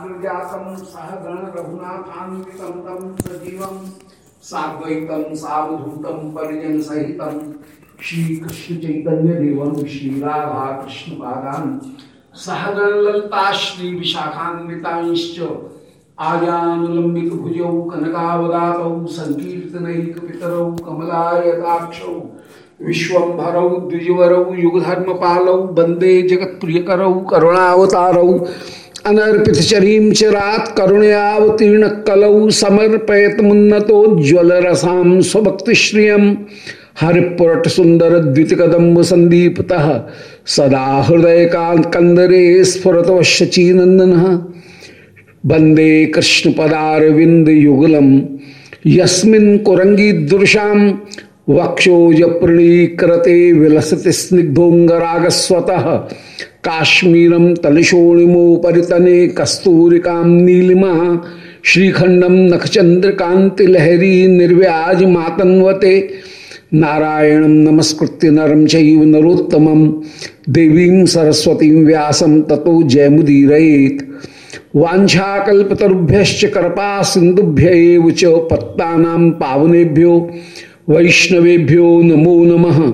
साग्रजातम सह गण रघुनाथान्वितम तम सजीवम साद्वैतम सावधूतम परिजन सहितम श्री कृष्ण चैतन्य देवम श्री राधा कृष्ण पादान सहगण ललिता श्री विशाखान्विताश्च आजानुलंबित भुजौ कनकावदातौ संकीर्तनैक पितरौ कमलायताक्षौ द्विजवरौ युगधर्मपालौ जगत्प्रियकरौ करुणावतारौ अनर्पित चरीम चिरात करुणयावतीर्ण कलौ समर्पयत मुन्नतोज्वल रसाम स्वभक्ति हरिपुरट सुंदर द्वितकदम्ब संदीपत, सदा हृदय कंदरे स्फुरत शचीनंदन वंदे कृष्ण पदार विंद युगलम यस्मिन कुरंगी दुर्शाम वक्षोज प्रणीकृते विलसति स्निग्धोंगरागस्वत काश्मीरम तलिशोणिमोपरितने कस्तूरिका नीलिमा श्रीखंडम नखचंद्रकांति लहरी निर्व्याज मातन्वते नारायण नमस्कृत्य नरम चैव नरोत्तम, देवी सरस्वती व्यासम ततो जयमुदीरेत वाछाकल्पतरुभ्य कृपा सिंधुभ्य पत्ता पावनेभ्यो, वैष्णवेभ्यो नमो नमः।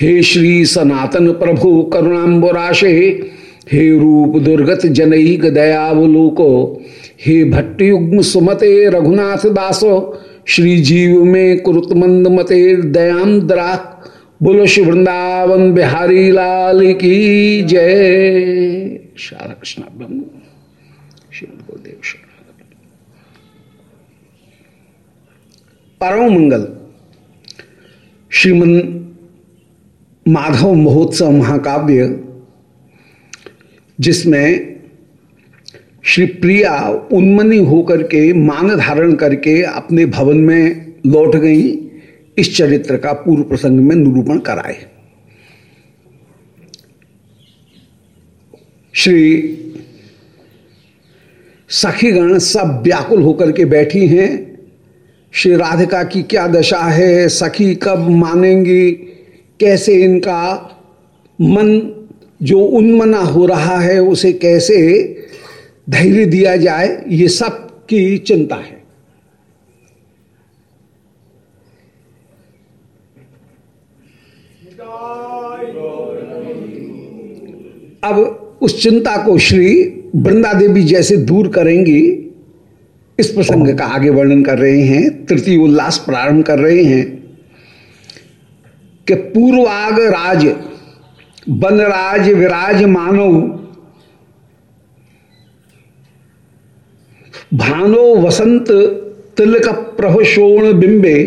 हे श्री सनातन प्रभु करुणाबराशे हे रूप दुर्गत जनईक दयावलोको, हे भट्टयुग्म सुमते रघुनाथ दासो, श्री जीव में कुरुत मंद मते दयाम द्रा बोलो श्री वृंदावन बिहारी लाल की जय। शाला कृष्ण गुरुदेव परम मंगल श्रीमन माधव महोत्सव महाकाव्य, जिसमें श्री प्रिया उन्मनी होकर के मान धारण करके अपने भवन में लौट गई, इस चरित्र का पूर्व प्रसंग में निरूपण कराए। श्री सखीगण सब व्याकुल होकर के बैठी हैं, श्री राधिका की क्या दशा है, सखी कब मानेंगी कैसे इनका मन, जो उन्मना हो रहा है, उसे कैसे धैर्य दिया जाए, ये सब की चिंता है। अब उस चिंता को श्री वृंदा देवी जैसे दूर करेंगी, इस प्रसंग का आगे वर्णन कर रहे हैं, तृतीय उल्लास प्रारंभ कर रहे हैं। कि पूर्वाग राज, बनराज विराज मानव भानो वसंत तिलक प्रभशोण बिंबे,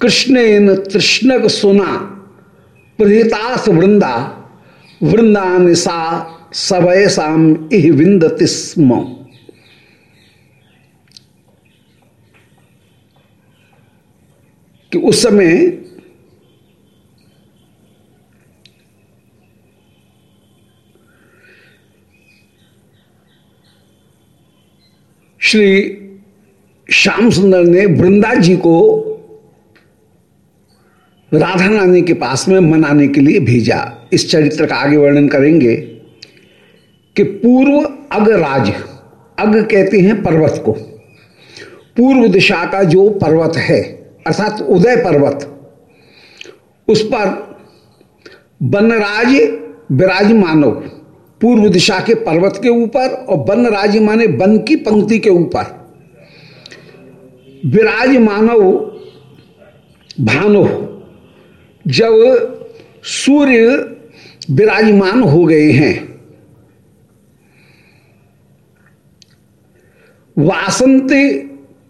कृष्णेन तृष्णक सुना प्रहितास वृंदा वृंदा निशा सबयसाम इह विंदति स्म कि उस समय श्री श्याम सुंदर ने वृंदा जी को राधा रानी के पास में मनाने के लिए भेजा। इस चरित्र का आगे वर्णन करेंगे कि पूर्व अगराज अग कहते हैं पर्वत को। पूर्व दिशा का जो पर्वत है, अर्थात उदय पर्वत, उस पर बनराज विराजमानव पूर्व दिशा के पर्वत के ऊपर और वन राज माने वन की पंक्ति के ऊपर। विराज मानव भानु, जब सूर्य विराजमान हो गए हैं, वासंती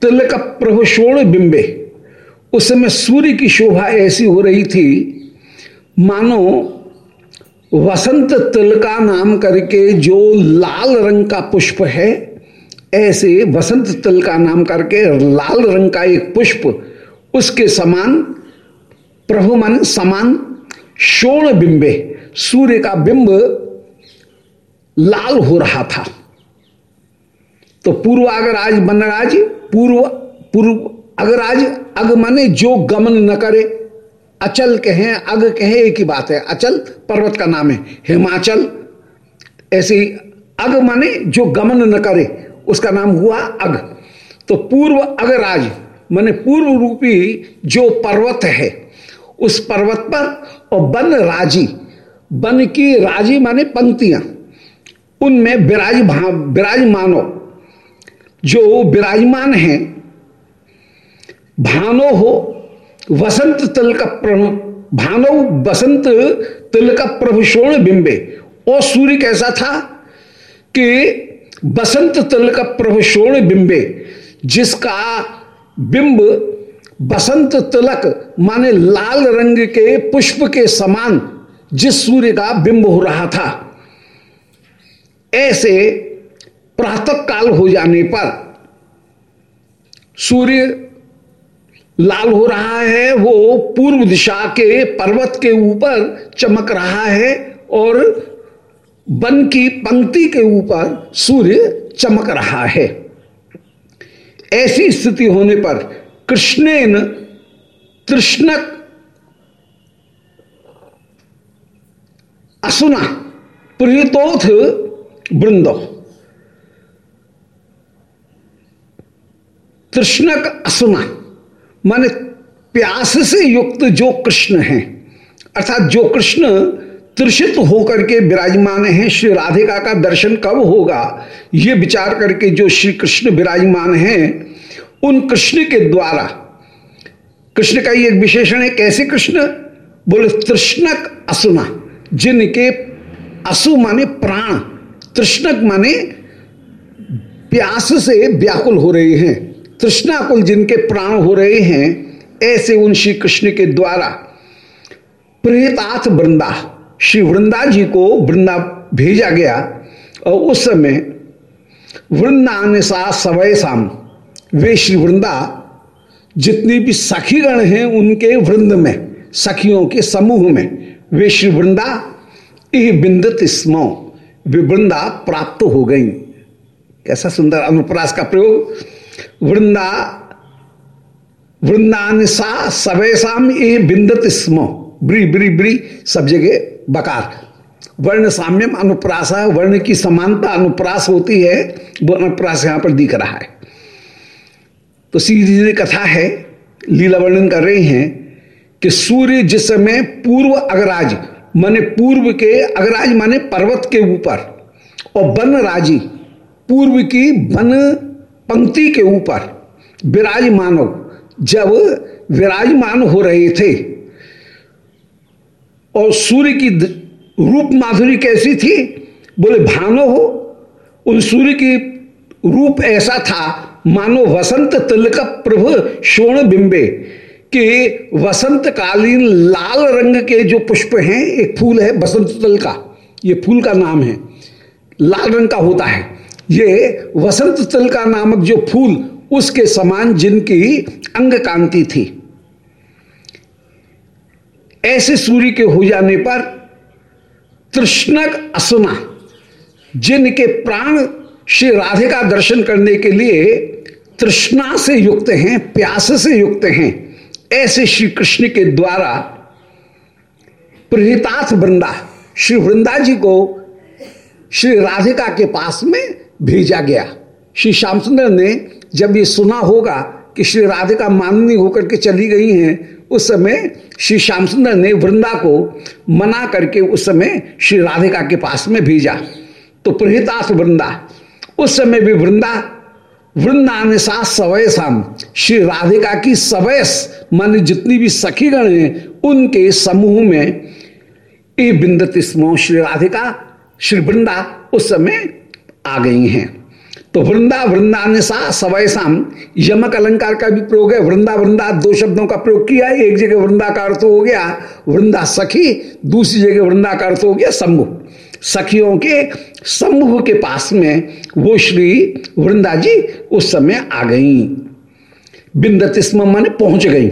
तिलक प्रभुषोण बिंबे उस समय सूर्य की शोभा ऐसी हो रही थी, मानो वसंत तिलका नाम करके जो लाल रंग का पुष्प है, ऐसे वसंत तिल का नाम करके लाल रंग का एक पुष्प, उसके समान, प्रभु मन समान, शोण बिंबे, सूर्य का बिंब लाल हो रहा था। तो पूर्व अगराज बनराज पूर्व पूर्व अगराज अग माने जो गमन न करे अचल कहें, अग कहें, एक ही बात है, अचल पर्वत का नाम है, हिमाचल। ऐसे अग माने जो गमन न करे, उसका नाम हुआ अग। तो पूर्व अगराज, माने पूर्व रूपी जो पर्वत है, उस पर्वत पर और वन राज़ी, वन की राज़ी माने पंक्तियाँ। उनमें विराज विराजमानो, जो विराजमान है, भानो हो वसंत तल का भानो बसंत तिल का प्रभु शोण बिंबे। और सूर्य कैसा था कि बसंत तिल का प्रभु शोण बिंबे, जिसका बिंब बसंत तिलक, माने लाल रंग के पुष्प के समान जिस सूर्य का बिंब हो रहा था। ऐसे प्रातः काल हो जाने पर सूर्य लाल हो रहा है, वो पूर्व दिशा के पर्वत के ऊपर चमक रहा है और वन की पंक्ति के ऊपर सूर्य चमक रहा है। ऐसी स्थिति होने पर कृष्णेन तृष्णक असुना प्रियतोथ वृंदो। तृष्णक असुना माने प्यास से युक्त जो कृष्ण हैं, अर्थात जो कृष्ण त्रिषित होकर के विराजमान हैं, श्री राधिका का दर्शन कब होगा? ये विचार करके जो श्री कृष्ण विराजमान हैं, उन कृष्ण के द्वारा। कृष्ण का ये विशेषण है, कैसे कृष्ण? बोले, तृष्णक असुना, जिनके असु माने प्राण, तृष्णक माने प्यास से व्याकुल हो रहे हैं। तृष्णाकुल जिनके प्राण हो रहे हैं, ऐसे उन श्री कृष्ण के द्वारा प्रेताथ वृंदा, श्री वृंदा जी को वृंदा भेजा गया और उस समय वृंदान सा सवय शाम वे श्री वृंदा जितनी भी सखीगण हैं उनके वृंद में, सखियों के समूह में, वे श्री वृंदा यह बिंदत स्मो, वे वृंदा प्राप्त हो गई। कैसा सुंदर अनुप्रास का प्रयोग। वृंदा वृंदान सा सवैसाम ये बिंदत स्म, ब्री ब्री ब्री, सब जगह बकार। वर्ण साम्यम अनुप्रास वर्ण की समानता अनुप्रास होती है, वो अनुप्रास यहाँ पर दिख रहा है। तो सीधी कथा है, लीला वर्णन कर रहे हैं कि सूर्य जिस समय पूर्व अगराज, माने पूर्व के अगराज माने पर्वत के ऊपर, और वन राज़ी पूर्व की वन पंक्ति के ऊपर विराजमानव जब विराजमान हो रहे थे और सूर्य की रूप माधुरी कैसी थी, बोले, भानो हो। उन सूर्य की रूप ऐसा था, मानो वसंत तिलक प्रभु शोण बिंबे, कि वसंत कालीन लाल रंग के जो पुष्प हैं, एक फूल है बसंत तल का। ये फूल का नाम है। लाल रंग का होता है। ये वसंत तल का नामक जो फूल, उसके समान जिनकी अंग कांति थी। ऐसे सूर्य के हो जाने पर तृष्णक असुना, जिनके प्राण श्री राधे का दर्शन करने के लिए तृष्णा से युक्त हैं, प्यास से युक्त हैं, ऐसे श्री कृष्ण के द्वारा प्रहिताथ वृंदा, श्री वृंदा जी को श्री राधिका के पास में भेजा गया। श्री श्याम सुंदर ने जब ये सुना होगा कि श्री राधिका माननी होकर के चली गई हैं, उस समय श्री श्याम सुंदर ने वृंदा को मना करके उस समय श्री राधिका के पास में भेजा। तो प्रहितास वृंदा, उस समय भी वृंदा वृंदा सा सवय शाम श्री राधिका की सवयस, मान जितनी भी सखीगण हैं, उनके समूह में ये बिंदत स्मो श्री राधिका, श्री वृंदा उस समय आ गई हैं। तो वृंदा वृंदा सा सवयसाम यमक अलंकार का भी प्रयोग है। वृंदा वृंदा दो शब्दों का प्रयोग किया। एक जगह वृंदा का अर्थ हो गया वृंदा सखी, दूसरी जगह वृंदा का अर्थ हो गया समूह। सखियों के समूह के पास में वो श्री वृंदा जी उस समय आ गई। बिंद तिस्म माने पहुँच गई।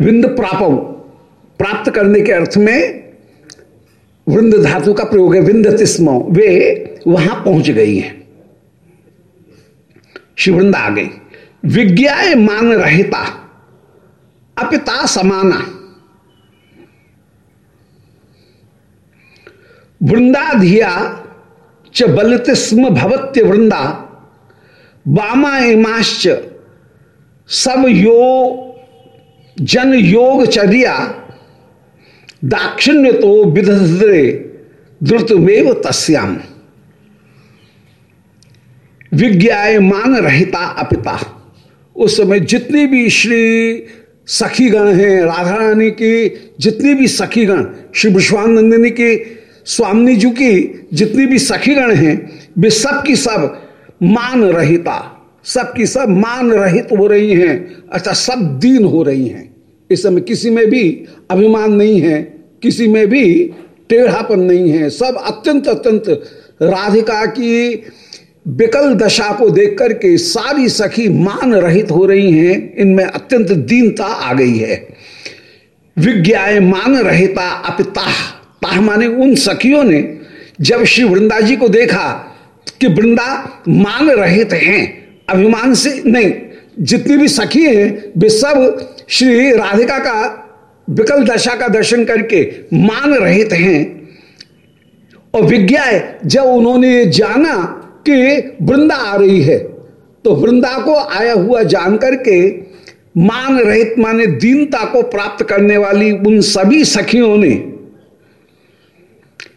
बिंद प्राप प्राप्त करने के अर्थ में वृंद धातु का प्रयोग है, विंद तिस्म। वे वहाँ पहुँच गई हैं। शिवृंदा आ गई। विज्ञा मान रहता, अपिता समाना। वृंदाधिया च बलते स्म भवत्य वृंदा वामा इमाश्च सब यो जन योग चर्या दाक्षिण्य तो विधरे द्रुतमेव तस्याम। विज्ञाय मान रहता अपिता। उस समय जितने भी श्री सखीगण हैं राधा रानी की, जितनी भी सखीगण, श्री विश्वानंदिनी के, स्वामी जी की, जितनी भी सखीगण हैं, वे सब की सब मान रहिता सब की सब मान रहित हो रही हैं अच्छा सब दीन हो रही हैं। इस समय किसी में भी अभिमान नहीं है, किसी में भी टेढ़ापन नहीं है। सब अत्यंत अत्यंत राधिका की विकल दशा को देख करके सारी सखी मान रहित हो रही हैं। इनमें अत्यंत दीनता आ गई है। विज्ञाए मान रहता अपिताह ताह माने उन सखियों ने, जब श्री वृंदा जी को देखा कि वृंदा मान रहित हैं, अभिमान से नहीं जितनी भी सखी हैं, वे सब श्री राधिका का विकल दशा का दर्शन करके मान रहित हैं। और विज्ञा जब उन्होंने जाना कि वृंदा आ रही है तो वृंदा को आया हुआ जान करके मान रहित, माने दीनता को प्राप्त करने वाली उन सभी सखियों ने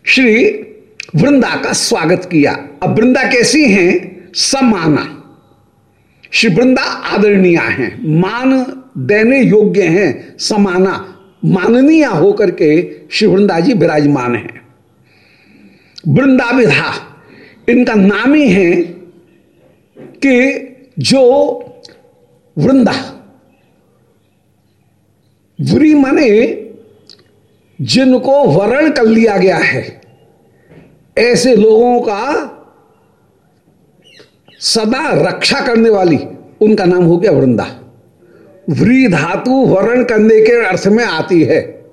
श्री वृंदा का स्वागत किया। अब वृंदा कैसी हैं? समाना श्री वृंदा आदरणीय हैं, मान देने योग्य हैं, समाना, माननीय होकर के श्री वृंदा जी विराजमान हैं। वृंदा विधा, इनका नाम ही है कि जो वृंदा वृी माने जिनको वर्ण कर लिया गया है, ऐसे लोगों का सदा रक्षा करने वाली। उनका नाम हो गया वृंदा। व्री धातु वर्ण करने के अर्थ में आती है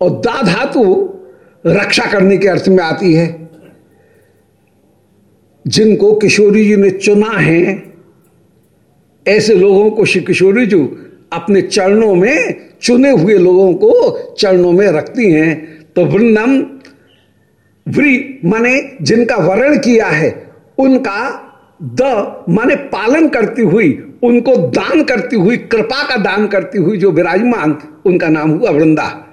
और दा धातु रक्षा करने के अर्थ में आती है। जिनको किशोरी जी ने चुना है, ऐसे लोगों को श्री किशोरी जी अपने चरणों में, चुने हुए लोगों को चरणों में रखती हैं। तो वृंदम, व्री माने जिनका वर्ण किया है, उनका द माने पालन करती हुई, उनको दान करती हुई, कृपा का दान करती हुई जो विराजमान, उनका नाम हुआ वृंदा।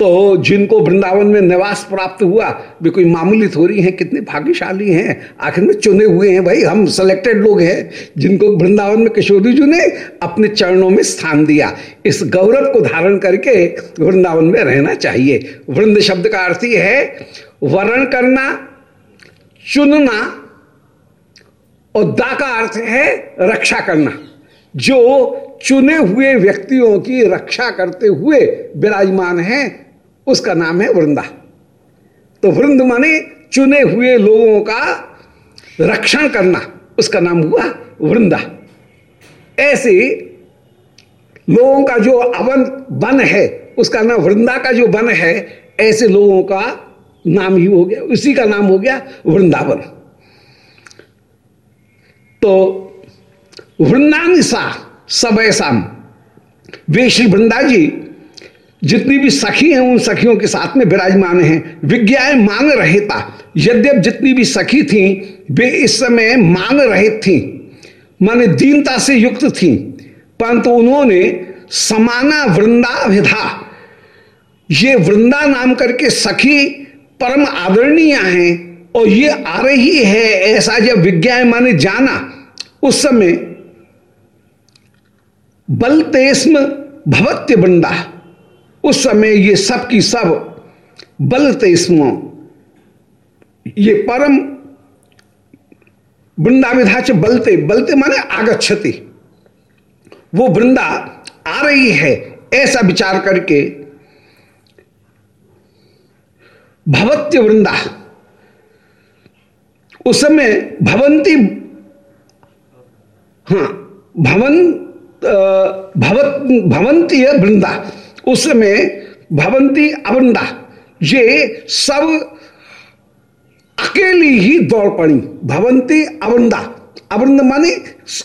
तो जिनको वृंदावन में निवास प्राप्त हुआ, वे कोई मामूली थोड़ी हैं, कितने भाग्यशाली हैं, आखिर में चुने हुए हैं भाई, हम सिलेक्टेड लोग हैं, जिनको वृंदावन में किशोरी जी ने अपने चरणों में स्थान दिया। इस गौरव को धारण करके वृंदावन में रहना चाहिए। वृंद शब्द का अर्थ ही है, वर्ण करना, चुनना और दा का अर्थ है रक्षा करना। जो चुने हुए व्यक्तियों की रक्षा करते हुए विराजमान है, उसका नाम है वृंदा। तो वृंद माने चुने हुए लोगों का रक्षण करना, उसका नाम हुआ वृंदा। ऐसे लोगों का जो अवन वन है, उसका नाम वृंदा का जो वन है, ऐसे लोगों का नाम ही हो गया, उसी का नाम हो गया वृंदावन। तो वृंदानिसा सब ऐसा। वे श्री वृंदा जी जितनी भी सखी हैं, उन सखियों के साथ में विराजमान हैं। विज्ञा मान रहता। यद्यप जितनी भी सखी थी, वे इस समय मान रहित थी। माने दीनता से युक्त थी। परंतु उन्होंने समाना वृंदा विधा ये वृंदा नाम करके सखी परम आदरणीय हैं और ये आ रही है ऐसा जब विज्ञा माने जाना। उस समय बलतेस्म भवत्य वृंदा उस समय ये सब की सब बलतेस्म ये परम वृंदा विधाच बलते। बलते माने आगच्छति। वो वृंदा आ रही है, ऐसा विचार करके भवत्य वृंदा उस समय भवंती भवन भवत, भवंती है वृंदा। उस समय भवंती अवृंदा। ये सब अकेली ही दौड़ पड़ी। भवंती अवृंदा। अवृंद माने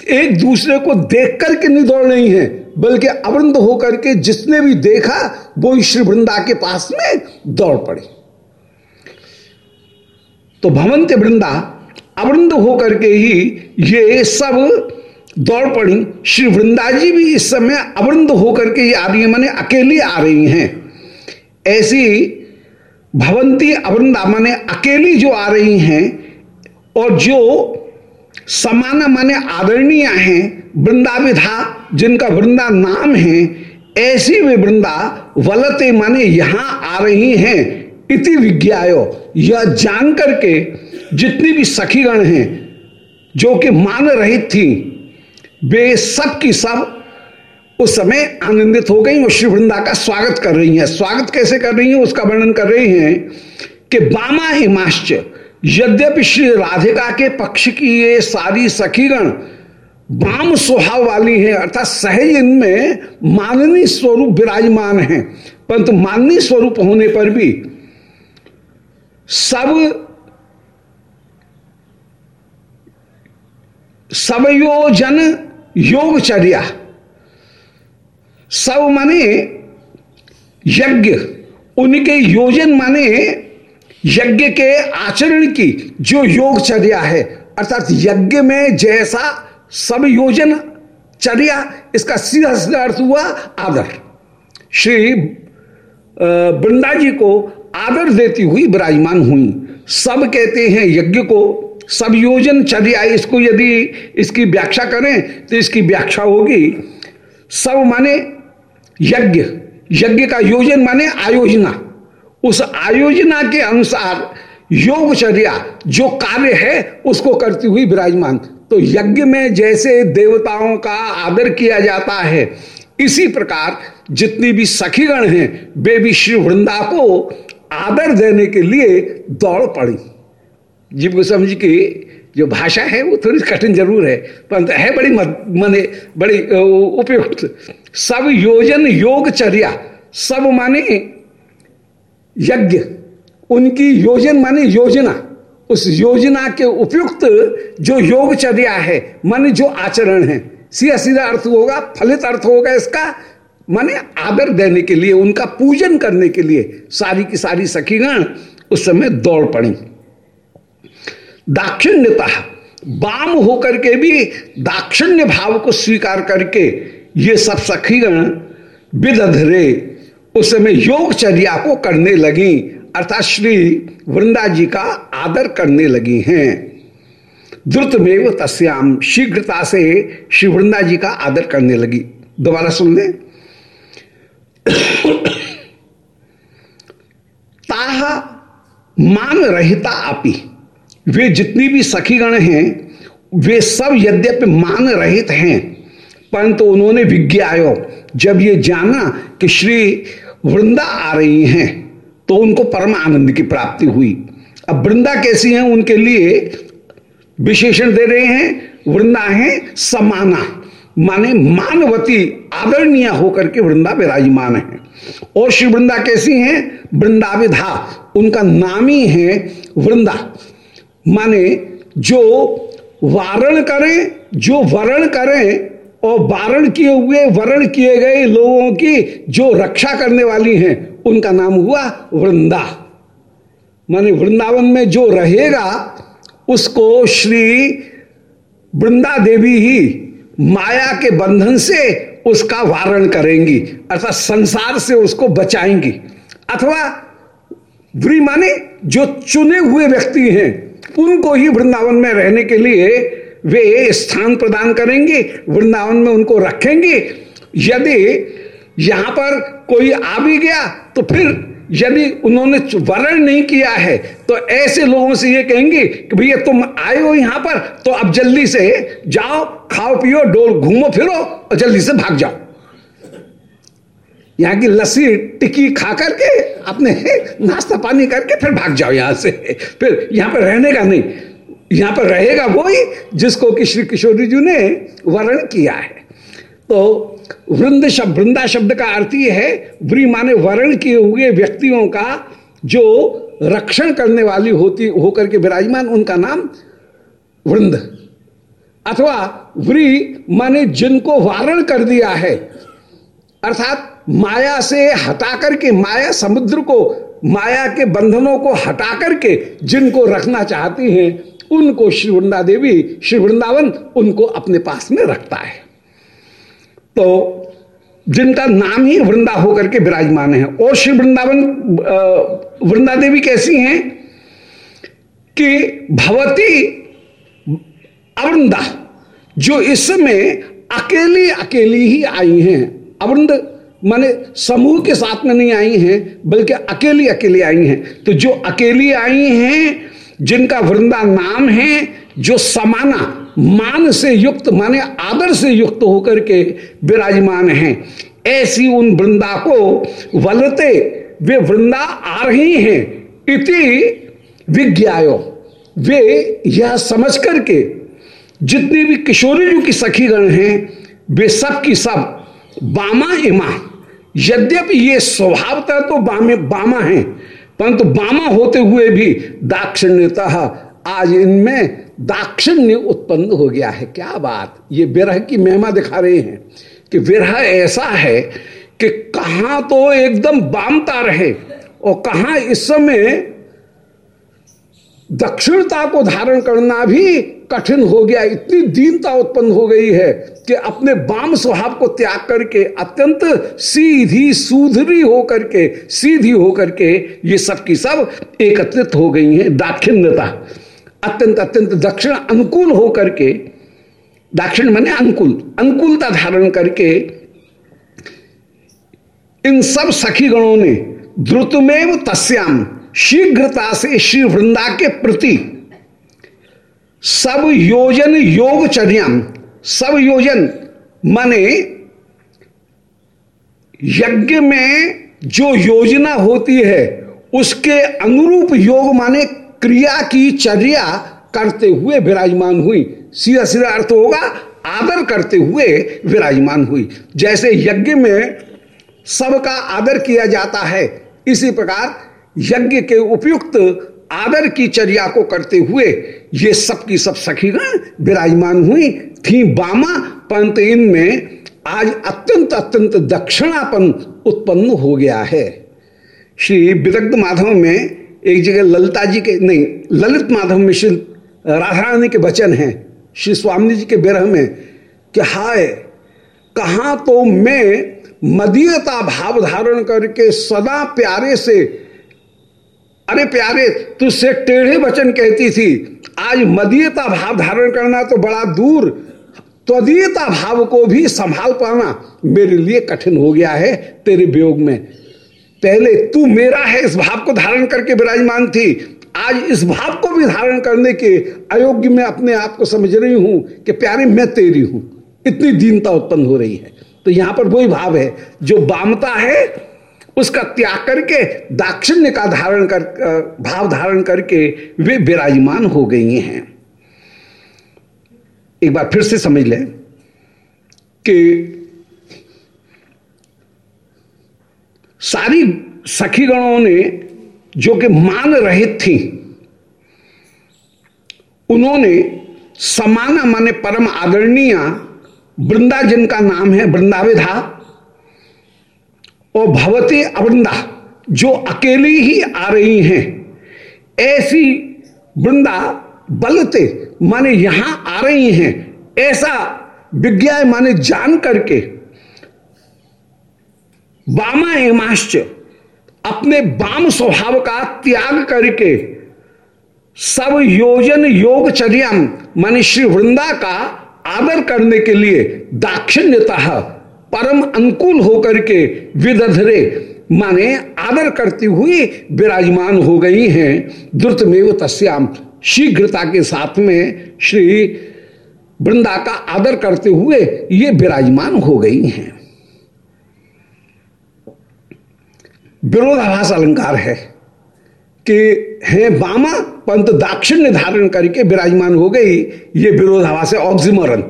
एक दूसरे को देख करके नहीं दौड़ रही है, बल्कि अवृंद होकर के जिसने भी देखा, वो श्री वृंदा के पास में दौड़ पड़ी। तो भवंत वृंदा, अवृंद होकर के ही ये सब दौड़ पड़ी। श्री वृंदा जी भी इस समय अवृंद होकर के आ रही है माने अकेली आ रही हैं। ऐसी भवंती अवृंदा माने अकेली जो आ रही हैं और जो समान माने आदरणीय हैं वृंदा विधा जिनका वृंदा नाम है, ऐसी वे वृंदा वलते माने यहाँ आ रही हैं। इति विज्ञायो, यह जान करके जितनी भी सखीगण हैं, जो कि मान रहित थी वे सब की सब उस समय आनंदित हो गई और श्री वृंदा का स्वागत कर रही हैं। स्वागत कैसे कर रही हैं? उसका वर्णन कर रही हैं कि बामा हिमाश्च, यद्यपि श्री राधिका के पक्ष की ये सारी सखीगण वाम स्वभाव वाली हैं, अर्थात सहज इनमें माननीय स्वरूप विराजमान है। परंतु माननीय स्वरूप होने पर भी सब सबयोजन योगचर्या सब माने यज्ञ उनके योजन माने यज्ञ के आचरण की जो योगचर्या है अर्थात यज्ञ में जैसा सब योजन चर्या इसका सीधा सीधा अर्थ हुआ आदर श्री वृंदा जी को आदर देती हुई विराजमान हुई सब कहते हैं यज्ञ को सब योजन चर्या, इसको यदि इसकी व्याख्या करें तो इसकी व्याख्या होगी, सब माने यज्ञ। यज्ञ का योजन माने आयोजना। उस आयोजना के अनुसार योगचर्या जो कार्य है, उसको करती हुई विराजमान। तो यज्ञ में जैसे देवताओं का आदर किया जाता है, इसी प्रकार जितनी भी सखीगण हैं, वे भी श्री वृंदा को आदर देने के लिए दौड़ पड़ी। जीव गोस्वामी जी की जो भाषा है, वो थोड़ी कठिन ज़रूर है, परंतु है बड़ी माने, बड़ी उपयुक्त। सब योजन योगचर्या सब माने यज्ञ। उनकी योजन माने योजना। उस योजना के उपयुक्त जो योगचर्या है, माने जो आचरण है, सीधा सीधा अर्थ होगा, फलित अर्थ होगा इसका, माने आदर देने के लिए, उनका पूजन करने के लिए, सारी की सारी सखीगण उस समय दौड़ पड़ी। दाक्षिण्यता बाम होकर के भी दाक्षिण्य भाव को स्वीकार करके ये सब सखीगण विदधरे उस समय योगचर्या को करने लगी, अर्थात श्री वृंदा जी का आदर करने लगी हैं। द्रुतमेव तस्याम शीघ्रता से श्री वृंदा जी का आदर करने लगी। दोबारा सुन ले। मान रहता आपी। वे जितनी भी सखीगण हैं, वे सब यद्यपि मान रहित हैं, परंतु उन्होंने विज्ञायो जब ये जाना कि श्री वृंदा आ रही हैं तो उनको परम आनंद की प्राप्ति हुई। अब वृंदा कैसी हैं, उनके लिए विशेषण दे रहे हैं, वृंदा है समाना, माने मानवती आदरणीय होकर के वृंदा विराजमान है। और श्री वृंदा कैसी हैं, वृंदाविधा, उनका नाम ही है वृंदा। माने जो वारण करें, जो वरण करें और वारण किए हुए, वरण किए गए लोगों की जो रक्षा करने वाली हैं, उनका नाम हुआ वृंदा। माने वृंदावन में जो रहेगा, उसको श्री वृंदा देवी ही माया के बंधन से उसका वारण करेंगी, अर्थात संसार से उसको बचाएँगी। अथवा व्री माने जो चुने हुए व्यक्ति हैं उनको ही वृंदावन में रहने के लिए वे स्थान प्रदान करेंगे, वृंदावन में उनको रखेंगे। यदि यहाँ पर कोई आ भी गया तो फिर यदि उन्होंने वर्ण नहीं किया है तो ऐसे लोगों से ये कहेंगे कि भैया तुम आए हो यहाँ पर तो अब जल्दी से जाओ, खाओ पियो, डोल घूमो फिरो और जल्दी से भाग जाओ। यहाँ की लस्सी टिक्की खा करके अपने नाश्ता पानी करके फिर भाग जाओ यहाँ से। फिर यहाँ पर रहने का नहीं, यहाँ पर रहेगा वही जिसको कि श्री किशोरी जी ने वर्ण किया है। तो वृंद शब्द, वृंदा शब्द का अर्थ यह है, व्री माने वर्ण किए हुए व्यक्तियों का जो रक्षण करने वाली होती, होकर के विराजमान उनका नाम वृंद। अथवा व्री माने जिनको वारण कर दिया है, अर्थात माया से हटा करके, माया समुद्र को, माया के बंधनों को हटा करके जिनको रखना चाहती हैं, उनको श्री वृंदा देवी, श्री वृंदावन उनको अपने पास में रखता है। तो जिनका नाम ही वृंदा होकर के विराजमान है, और श्री वृंदावन वृंदा देवी कैसी हैं कि भवती अवृंदा, जो इस समय अकेली अकेली ही आई हैं। अवृंद माने समूह के साथ में नहीं आई हैं, बल्कि अकेली अकेली आई हैं। तो जो अकेली आई हैं, जिनका वृंदा नाम है, जो समाना, मान से युक्त, माने आदर से युक्त होकर के विराजमान हैं। ऐसी उन वृंदा को वलते वे वृंदा आ रही हैं, इति विज्ञायो। वे यह समझ करके जितनी भी किशोरी जी की सखीगण हैं, वे सब की सब बामा इमा यद्यपि ये स्वभावतः तो बामे बामा हैं, परंतु बामा होते हुए भी दाक्षिण्यता आज इनमें दाक्षिण्य उत्पन्न हो गया है। क्या बात? ये विरह की महिमा दिखा रहे हैं कि विरह ऐसा है कि कहाँ तो एकदम बामता रहे और कहाँ इस समय दक्षिणता को धारण करना भी कठिन हो गया। इतनी दीनता उत्पन्न हो गई है कि अपने बाम स्वभाव को त्याग करके, अत्यंत सीधी सुधरी होकर के, सीधी होकर के ये सब की सब एकत्रित हो गई हैं, दाक्षिण्यता। अत्यंत अत्यंत दक्षिण अनुकूल होकर के, दाक्षिण माने अनुकूल, अनुकूलता धारण करके इन सब सखी गणों ने, द्रुतमेव तस्याम शीघ्रता से श्री वृंदा के प्रति सब योजन योगचर्याम सब योजन माने यज्ञ में जो योजना होती है, उसके अनुरूप योग माने क्रिया की चर्या करते हुए विराजमान हुई। सीधा सीधा अर्थ होगा, आदर करते हुए विराजमान हुई। जैसे यज्ञ में सबका आदर किया जाता है, इसी प्रकार यज्ञ के उपयुक्त आदर की चर्या को करते हुए ये सब की सब सखीगण विराजमान हुई। थी बामा, परंतु इनमें आज अत्यंत अत्यंत दक्षिणापन उत्पन्न हो गया है। श्री विदग्ध माधव में एक जगह ललिता जी के, नहीं, ललित माधव में श्री राधा रानी के वचन हैं, श्री स्वामी जी के विरह में, कि हाय, कहा तो मैं मदीयता भाव धारण करके सदा प्यारे से अरे प्यारे, तुझसे टेढ़े वचन कहती थी, आज मदीयता भाव धारण करना तो बड़ा दूर, त्वदीयता भाव को भी संभाल पाना मेरे लिए कठिन हो गया है तेरे वियोग में। पहले तू मेरा है इस भाव को धारण करके विराजमान थी, आज इस भाव को भी धारण करने के अयोग्य में अपने आप को समझ रही हूँ कि प्यारे, मैं तेरी हूँ। इतनी दीनता उत्पन्न हो रही है। तो यहाँ पर वही भाव है, जो बामता है उसका त्याग करके, दाक्षिण्य का धारण कर भाव धारण करके वे विराजमान हो गई हैं। एक बार फिर से समझ लें कि सारी सखीगणों ने जो कि मान रहित थी, उन्होंने समाना माने परम आदरणीय वृंदा जिनका नाम है वृंदाविधा और भवती अवृंदा, जो अकेली ही आ रही हैं। ऐसी वृंदा बलते माने यहाँ आ रही हैं। ऐसा विज्ञा माने जान करके बामा एमाश्च अपने बाम स्वभाव का त्याग करके सब योजन योगचर्या माने श्री वृंदा का आदर करने के लिए दाक्षिण्यता परम अनुकूल होकर के विदधरे, माने आदर करती हुई विराजमान हो गई हैं। द्रुत द्रुतमेव तस्याम शीघ्रता के साथ में श्री वृंदा का आदर करते हुए ये विराजमान हो गई हैं। विरोधाभास अलंकार है कि है बामा, पंत दाक्षिण्य धारण करके विराजमान हो गई ये विरोधाभास है ऑक्सिमरन।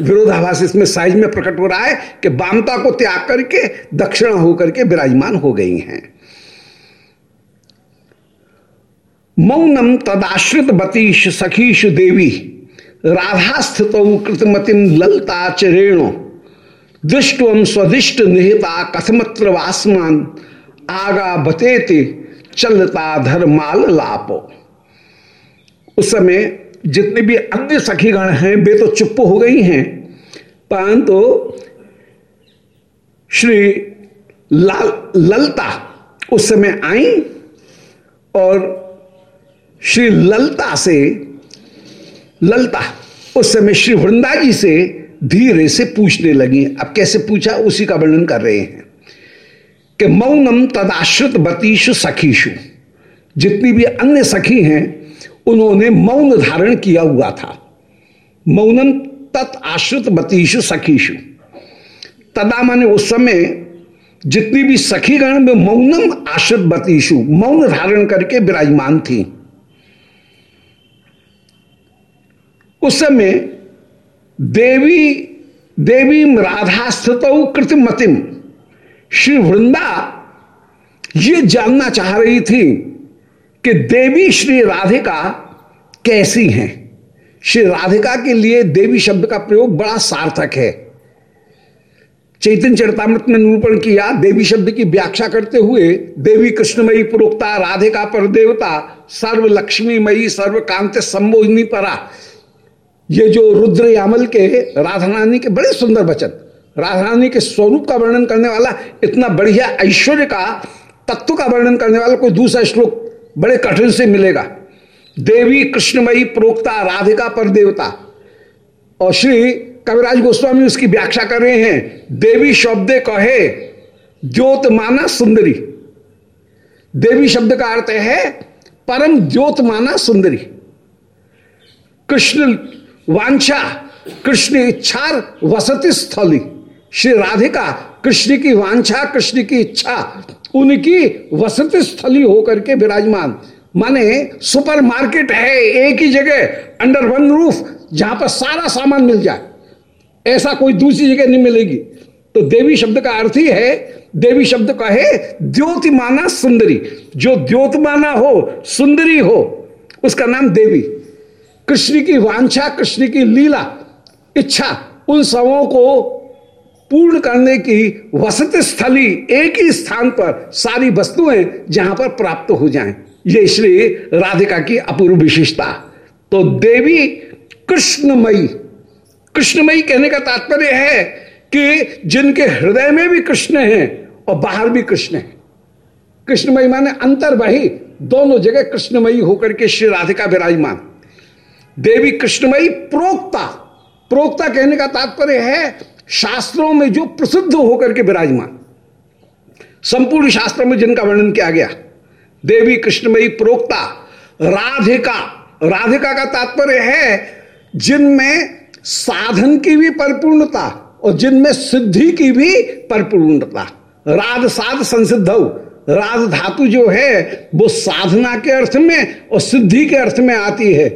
विरोधाभास इसमें साइज़ में प्रकट हो रहा है कि बामता को त्याग करके दक्षिणा होकर के विराजमान हो गई हैं। मौनम तदाश्रित बतीश सखीश देवी राधा स्थित कृतमतिम ललता चरेणो दृष्टवम स्वदिष्ट निहिता कथमत्र वासमान आगा बतेते चलता धर्माल लापो। उस समय जितने भी अन्य सखीगण हैं, वे तो चुप हो गई हैं। परंतु श्री लाल, ललता उस समय आई और श्री ललता से, ललता उस समय श्री वृंदा जी से धीरे से पूछने लगी। अब कैसे पूछा? उसी का वर्णन कर रहे हैं कि मौनम तदाश्रित बतीशु सखीशु जितनी भी अन्य सखी हैं उन्होंने मौन धारण किया हुआ था। मौनम तत् आश्रित बतीशु सखीशु तदा माने उस समय जितनी भी सखीगण में मौनम आश्रित बतीशु मौन धारण करके विराजमान थी। उस समय देवी देवी राधा स्थित कृतिमतिम। श्री वृंदा ये जानना चाह रही थी कि देवी श्री राधिका कैसी हैं? श्री राधिका के लिए देवी शब्द का प्रयोग बड़ा सार्थक है। चैतन्य चरतामृत में निरूपण किया, देवी शब्द की व्याख्या करते हुए, देवी कृष्णमयी प्रोक्ता, राधिका पर देवता सर्व लक्ष्मीमयी सर्व कांत संबोधनी परा। ये जो रुद्र यामल के राधारानी के बड़े सुंदर वचन, राधारानी के स्वरूप का वर्णन करने वाला इतना बढ़िया ऐश्वर्य का, तत्व का वर्णन करने वाला कोई दूसरा श्लोक बड़े कठिन से मिलेगा। देवी कृष्णमयी प्रोक्ता राधिका पर देवता। और श्री कविराज गोस्वामी उसकी व्याख्या कर रहे हैं, देवी शब्द कहे, ज्योत माना सुंदरी। देवी शब्द का अर्थ है, परम ज्योत माना सुंदरी। कृष्ण वांछा, कृष्ण इच्छार वसति स्थली। श्री राधिका कृष्ण की वांछा, कृष्ण की इच्छा, उनकी वसति स्थली होकर के विराजमान। माने सुपर मार्केट है, एक ही जगह, अंडर वन रूफ, जहाँ पर सारा सामान मिल जाए। ऐसा कोई दूसरी जगह नहीं मिलेगी। तो देवी शब्द का अर्थ ही है, देवी शब्द का है द्योतिमाना सुंदरी। जो द्योतमाना हो, सुंदरी हो, उसका नाम देवी। कृष्ण की वांछा, कृष्ण की लीला, इच्छा, उन सबों को पूर्ण करने की वसत स्थली एक ही स्थान पर सारी वस्तुएँ जहाँ पर प्राप्त हो जाएँ। ये श्री राधिका की अपूर्व विशेषता। तो देवी कृष्णमयी। कृष्णमयी कहने का तात्पर्य है कि जिनके हृदय में भी कृष्ण है और बाहर भी कृष्ण है। कृष्णमयी माने अंतर बही, दोनों जगह कृष्णमयी होकर के श्री राधिका विराजमान। देवी कृष्णमयी प्रोक्ता। प्रोक्ता कहने का तात्पर्य है शास्त्रों में जो प्रसिद्ध होकर के विराजमान। संपूर्ण शास्त्र में जिनका वर्णन किया गया, देवी कृष्णमयी प्रोक्ता, राधिका राधिका का तात्पर्य है, जिनमें साधन की भी परिपूर्णता और जिनमें सिद्धि की भी परिपूर्णता। राध साध संसिद्ध राध धातु जो है, वो साधना के अर्थ में और सिद्धि के अर्थ में आती है।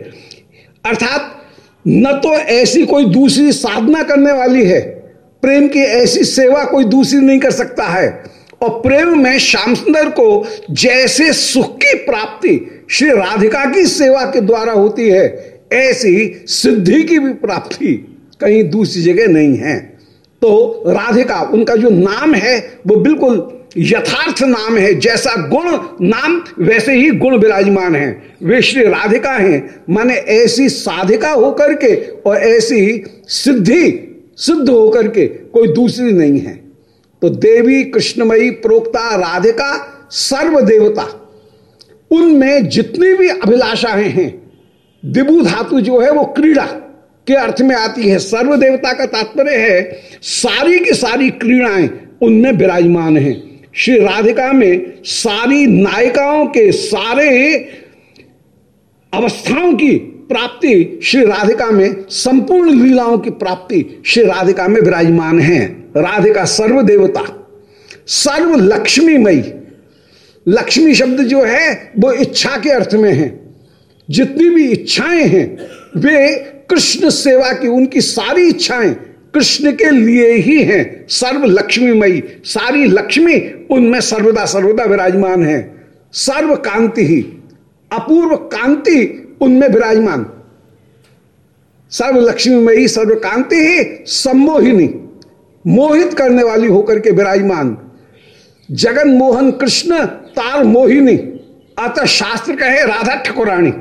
अर्थात, न तो ऐसी कोई दूसरी साधना करने वाली है प्रेम की ऐसी सेवा कोई दूसरी नहीं कर सकता है। और प्रेम में श्याम सुंदर को जैसे सुख की प्राप्ति श्री राधिका की सेवा के द्वारा होती है, ऐसी सिद्धि की भी प्राप्ति कहीं दूसरी जगह नहीं है। तो राधिका, उनका जो नाम है, वो बिल्कुल यथार्थ नाम है। जैसा गुण नाम, वैसे ही गुण विराजमान है। वे श्री राधिका हैं। माने ऐसी साधिका होकर के और ऐसी सिद्धि सिद्ध होकर के कोई दूसरी नहीं है। तो देवी कृष्णमयी प्रोक्ता राधिका सर्व देवता उनमें जितनी भी अभिलाषाएँ हैं, दिबु धातु जो है वो क्रीड़ा के अर्थ में आती है। सर्व देवता का तात्पर्य है, सारी की सारी क्रीड़ाएँ उनमें विराजमान हैं। श्री राधिका में सारी नायिकाओं के सारे अवस्थाओं की प्राप्ति श्री राधिका में, संपूर्ण लीलाओं की प्राप्ति श्री राधिका में विराजमान है। राधिका सर्व देवता सर्व लक्ष्मीमयी लक्ष्मी शब्द जो है, वो इच्छा के अर्थ में है। जितनी भी इच्छाएँ हैं, वे कृष्ण सेवा की उनकी सारी इच्छाएँ कृष्ण के लिए ही हैं। सर्व लक्ष्मीमयी सारी लक्ष्मी उनमें सर्वदा सर्वदा विराजमान है। सर्व कांति ही, अपूर्व कांति उनमें विराजमान। सर्व लक्ष्मीमयी सर्व कांति ही सम्मोहिनी, मोहित करने वाली होकर के विराजमान। जगन मोहन कृष्ण तार मोहिनी, अतः शास्त्र कहे राधा ठकुरानी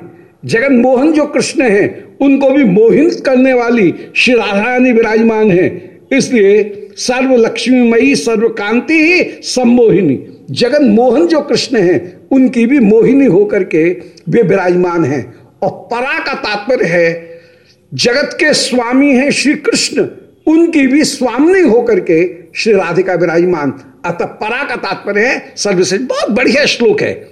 जगन मोहन जो कृष्ण है, उनको भी मोहित करने वाली श्री राधा रानी विराजमान है। इसलिए सर्व लक्ष्मीमयी सर्व कांति ही सम्मोहिनी। जगन मोहन जो कृष्ण है, उनकी भी मोहिनी होकर के वे विराजमान है। और परा का तात्पर्य है, जगत के स्वामी हैं श्री कृष्ण। उनकी भी स्वामी होकर के श्री राधिका विराजमान। अतः परा का तात्पर्य है, सर्वश्रेष्ठ, बहुत बढ़िया श्लोक है।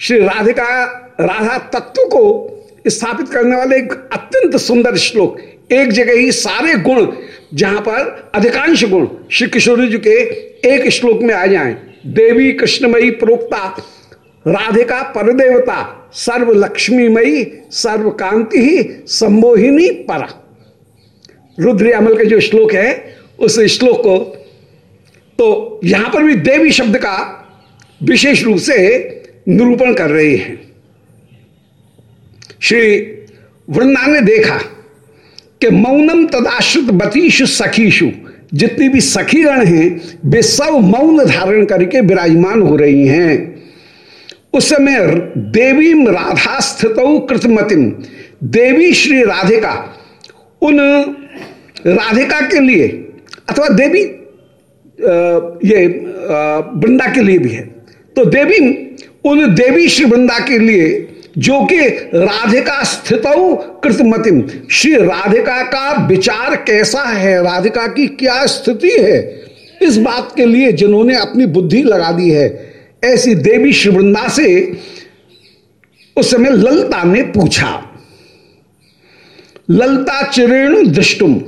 श्री राधिका, राधा तत्व को स्थापित करने वाले एक अत्यंत सुंदर श्लोक। एक जगह ही सारे गुण, जहाँ पर अधिकांश गुण श्री किशोरी जी के एक श्लोक में आ जाएँ। देवी कृष्णमयी प्रोक्ता राधिका परदेवता सर्व लक्ष्मीमयी सर्व कांति ही सम्मोहिनी परा। रुद्र अमल का जो श्लोक है, उस श्लोक को तो यहाँ पर भी देवी शब्द का विशेष रूप से निरूपण कर रहे हैं। श्री वृंदा ने देखा कि मौनम तदाश्रित बतीशु सखीशु जितनी भी सखीगण हैं, वे सब मौन धारण करके विराजमान हो रही हैं। उस समय देवी राधा स्थित कृतमतिम देवी श्री राधिका, उन राधिका के लिए अथवा देवी ये वृंदा के लिए भी है। तो देवी, उन देवी श्री वृंदा के लिए जो कि राधिका स्थित कृतमतिम श्री राधिका का विचार कैसा है? राधिका की क्या स्थिति है? इस बात के लिए जिन्होंने अपनी बुद्धि लगा दी है ऐसी देवी श्री वृंदा से उस समय ललता ने पूछा, ललता चिरेणु दृष्टुम,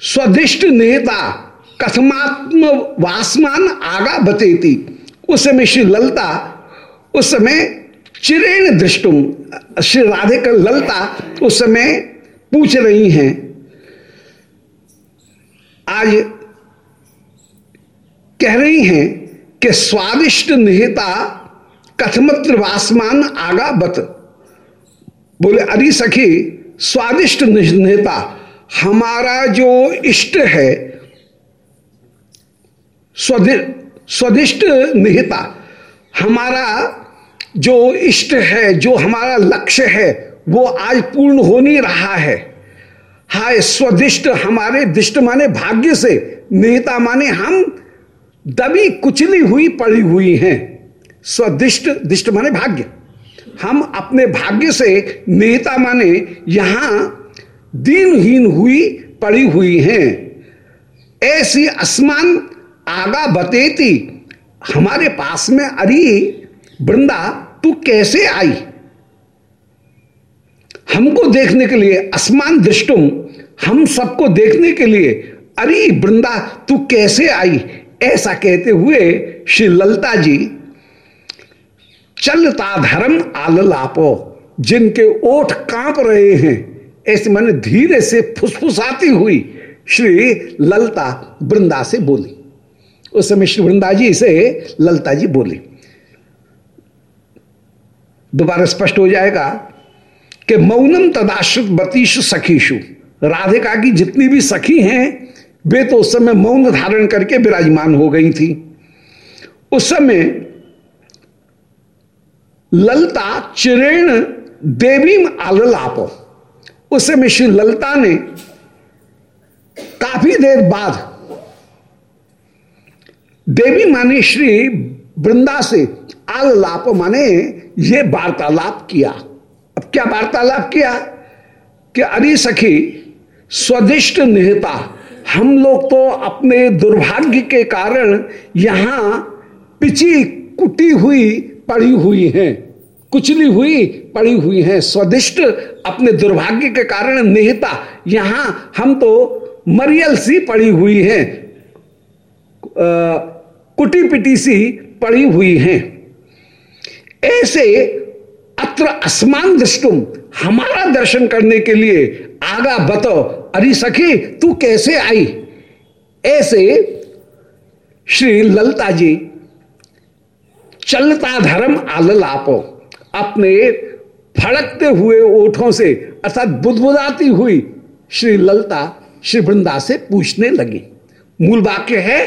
स्वदिष्ट नेता, कथमात्म वासमान आगा बतेती। उस समय श्री ललता, उस समय चिरेण दृष्टुम, श्री राधे का ललता उस समय पूछ रही हैं, आज कह रही हैं कि स्वादिष्ट निहिता कथमत्र वासमान आगा बत। बोले, अरे सखी, स्वादिष्ट निहिता, हमारा जो इष्ट है स्वदिष्ट निहिता, हमारा जो इष्ट है, जो हमारा लक्ष्य है, वो आज पूर्ण हो नहीं रहा है। हाय, स्वदिष्ट हमारे दिष्ट माने भाग्य से, निहिता माने हम दबी कुचली हुई, पड़ी हुई हैं। स्वदिष्ट, दिष्ट माने भाग्य। हम अपने भाग्य से निहिता माने यहाँ दीनहीन हुई, पड़ी हुई हैं। ऐसी असमान आगा बतेती, हमारे पास में अरे, वृंदा, तू कैसे आई? हमको देखने के लिए असमान दृष्टुम, हम सबको देखने के लिए अरे, वृंदा, तू कैसे आई? ऐसा कहते हुए श्री ललता जी, चलता धर्म आललापो जिनके ओठ काँप रहे हैं, ऐसे मैंने धीरे से फुसफुसाती हुई श्री ललता वृंदा से बोली। उस समय श्री वृंदा जी से ललता जी बोली। दोबारा स्पष्ट हो जाएगा कि मौनम तदाश्रित बतीश सखीशु राधिका की जितनी भी सखी हैं वे तो उस समय मौन धारण करके विराजमान हो गई थी। उस समय ललता चिरेण देवी आललाप। उस समय श्री ललता ने काफ़ी देर बाद देवी माने श्री वृंदा से आललाप माने ये वार्तालाप किया। अब क्या वार्तालाप किया? कि अरे सखी, स्वदिष्ट निहिता हम लोग तो अपने दुर्भाग्य के कारण यहाँ पिची कुटी हुई, पड़ी हुई हैं। कुचली हुई, पड़ी हुई हैं। स्वदिष्ट अपने दुर्भाग्य के कारण निहिता, यहाँ हम तो मरियल सी पड़ी हुई हैं। कुटी पिटी सी पड़ी हुई हैं। ऐसे अत्र असमान दृष्टुम हमारा दर्शन करने के लिए आगा बतो अरे सखी, तू कैसे आई? ऐसे श्री ललता जी, चलता धर्म आललापो अपने फड़कते हुए ओठों से, अर्थात बुदबुदाती हुई श्री ललता श्री वृंदा से पूछने लगी। मूल वाक्य है,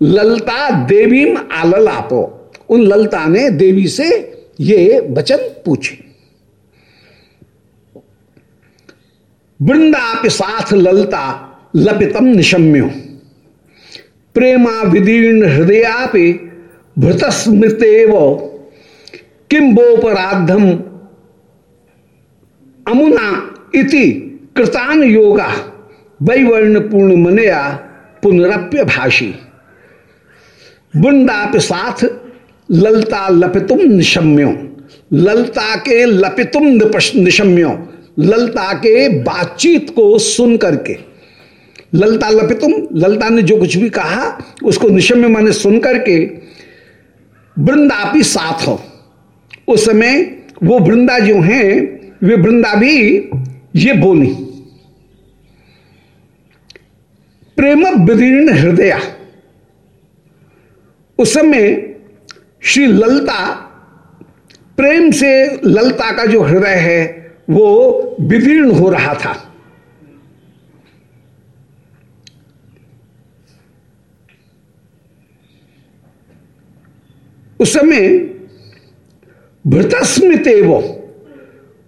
ललता देवीम आलल आपो। उन ललता ने देवी से ये वचन पूछे। वृंदा साथ ललता लपितम निशम्यो। प्रेमा विदीर्ण हृदयापि भृतस्मृतेव किम्बोपराधम अमुना इति कृतान योगा वैवर्ण पूर्ण मनया पुनरप्य भाषी बुंदाप साथ ललता लपितुम निशम्यो। ललता के लपितुम निशम्यो। ललता के बातचीत को सुन करके। ललता लपितुम, ललता ने जो कुछ भी कहा, उसको निशम्य माने सुन करके वृंदापी साथ हो। उस समय वो वृंदा जो हैं, वे वृंदा भी ये बोली, प्रेम विदीर्ण हृदय। उस समय श्री ललता, प्रेम से ललता का जो हृदय है वो विदीर्ण हो रहा था। उस समय भृतस्मित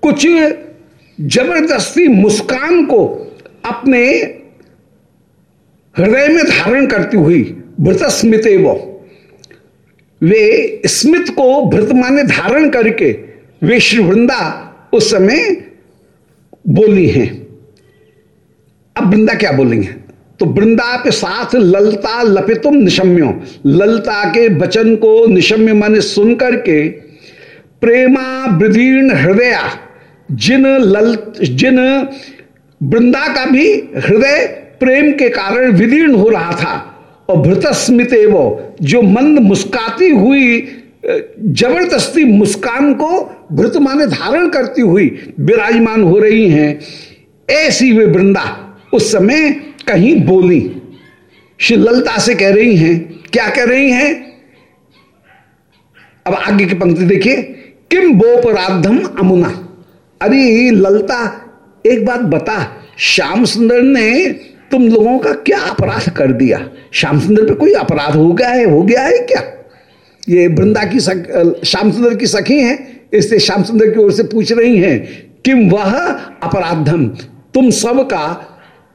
कुछ ज़बरदस्ती मुस्कान को अपने हृदय में धारण करती हुई भृतस्मित वे स्मित को माने धारण करके वे श्री वृंदा उस समय बोली हैं। अब वृंदा क्या बोलेंगे? तो वृंदा के साथ ललता लपितुम निशम्यो। ललता के वचन को निशम्य माने सुन करके प्रेमा वृदीर्ण हृदय, जिन लल जिन वृंदा का भी हृदय प्रेम के कारण विदीर्ण हो रहा था, और भृतस्मित वो, जो मंद मुस्काती हुई ज़बरदस्ती मुस्कान को भृत माने धारण करती हुई विराजमान हो रही हैं। ऐसी वे वृंदा उस समय कहीं बोली। श्री ललता से कह रही हैं, क्या कह रही हैं? अब आगे की पंक्ति देखिए, किम बोपराधम अमुना। अरे ललता, एक बात बता, श्याम सुंदर ने तुम लोगों का क्या अपराध कर दिया? श्याम सुंदर पे कोई अपराध हो गया है, हो गया है क्या? ये वृंदा की श्याम सुंदर की सखी हैं इससे श्याम सुंदर की ओर से पूछ रही हैं कि वह अपराधम? तुम सब का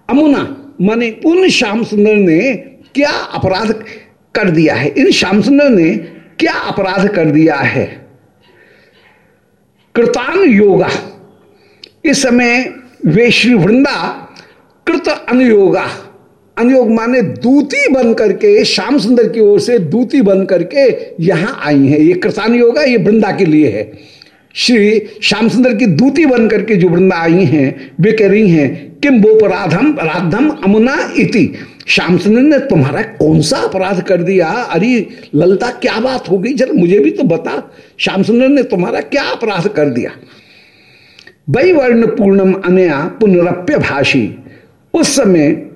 अमुना, माने उन श्याम सुंदर ने क्या अपराध कर दिया है? इन श्याम सुंदर ने क्या अपराध कर दिया है? कृतान योगा। इस समय वे श्री वृंदा कृत अनुयोगा। अनुयोग माने दूती बन करके, श्याम सुंदर की ओर से दूती बन करके यहाँ आई है। ये कृतान योगा ये वृंदा के लिए है। श्री श्याम सुंदर की दूती बन करके जो वृंदा आई हैं, वे कह रही हैं किम बोपराधम राधम अमुना इति? श्याम सुंदर ने, तुम्हारा कौन सा अपराध कर दिया? अरे, ललता, क्या बात हो गई? जरा मुझे भी तो बता। श्याम सुंदर ने, तुम्हारा क्या अपराध कर दिया? वर्ण पूर्णम अनया पुनरप्य भाषी उस समय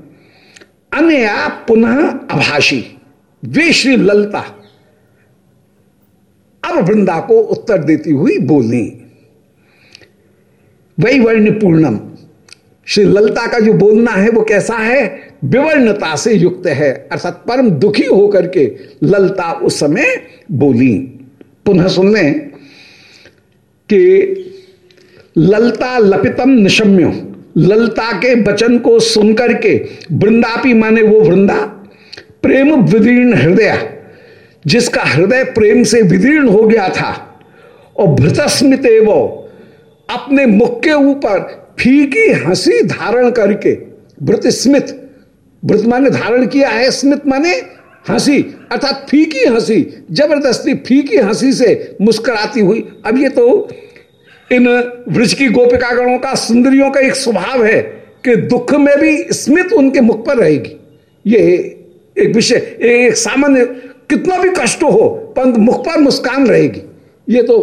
अनया पुनः अभाषी। वे श्री ललता। अब वृंदा को उत्तर देती हुई बोली वही वर्ण पूर्णम श्री ललता का जो बोलना है, वो कैसा है? विवर्णता से युक्त है। अर्थात परम दुखी होकर के ललता उस समय बोली। पुनः सुन लें कि ललता लपितम निशम्यो। ललता के वचन को सुनकर के वृंदापी माने वो वृंदा, प्रेम विदीर्ण हृदय, जिसका हृदय प्रेम से विदीर्ण हो गया था, और भृतस्मित वो अपने मुख के ऊपर फीकी हँसी धारण करके भृत स्मित भृत माने धारण किया है, स्मित माने हँसी, अर्थात फीकी हँसी, ज़बरदस्ती फीकी हँसी से मुस्कुराती हुई। अब ये तो इन वृक्ष की गोपिकागणों का, सुंदरियों का एक स्वभाव है कि दुख में भी स्मित उनके मुख पर रहेगी। ये एक विषय, एक सामान्य, कितना भी कष्ट हो परंतु मुख पर मुस्कान रहेगी। ये तो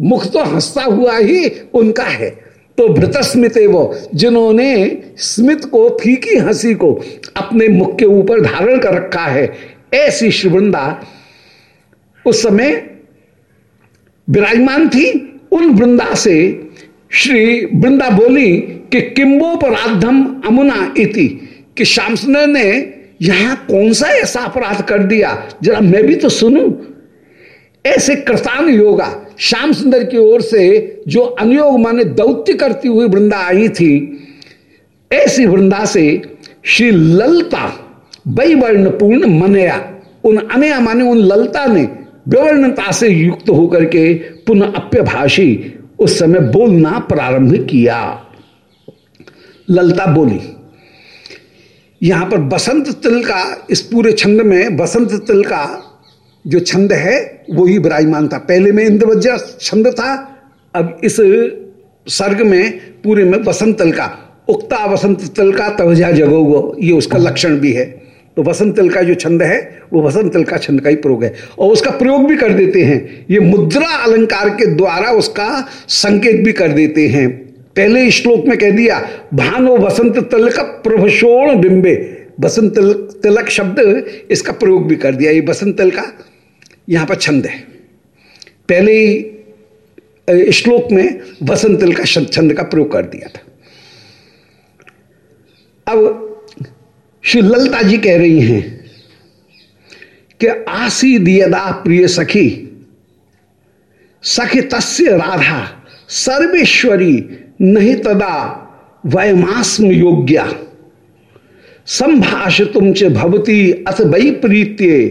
मुख तो हंसता हुआ ही उनका है। तो भृतस्मित वो जिन्होंने स्मित को, फीकी हँसी को अपने मुख के ऊपर धारण कर रखा है, ऐसी श्रीवृंदा उस समय विराजमान थी उन वृंदा से श्री वृंदा बोली कि किम्बोपराधम अमुना इति, कि श्याम सुंदर ने यहाँ कौन सा ऐसा अपराध कर दिया? जरा मैं भी तो सुनू। ऐसे कृतान योगा श्याम सुंदर की ओर से जो अनुयोग माने दौत्य करती हुई वृंदा आई थी, ऐसी वृंदा से श्री ललता वर्ण पूर्ण मनया, उन अनया माने उन ललता ने विवर्णता से युक्त होकर के पुनः अप्यभाषी उस समय बोलना प्रारंभ किया। ललता बोली, यहाँ पर बसंत तिल का, इस पूरे छंद में बसंत तिल का जो छंद है वो ही विराजमान था। पहले में इंद्रवज्र छंद था, अब इस सर्ग में, पूरे में बसंत तिल का, उक्ता बसंत तिल का, तवजा जगोगो, ये उसका लक्षण भी है। तो वसंत तिल का जो छंद है, वो वसंत तिल का छंद का ही प्रयोग है। और उसका प्रयोग भी कर देते हैं। ये मुद्रा अलंकार के द्वारा उसका संकेत भी कर देते हैं। पहले श्लोक में कह दिया, भानो वसंत तिलक प्रभशोण बिंबे। बसंत तिलक शब्द इसका प्रयोग भी कर दिया। ये बसंत तिल का यहाँ पर छंद है। पहले श्लोक में वसंत तिल का छंद का प्रयोग कर दिया था। अब श्री ललता जी कह रही हैं कि आसी दियदा प्रिय सखी सखी तस्य राधा, सर्वेश्वरी नहीं तदा वयमास्म योग्या। संभाष तुम च भवती अथ वही प्रीत्य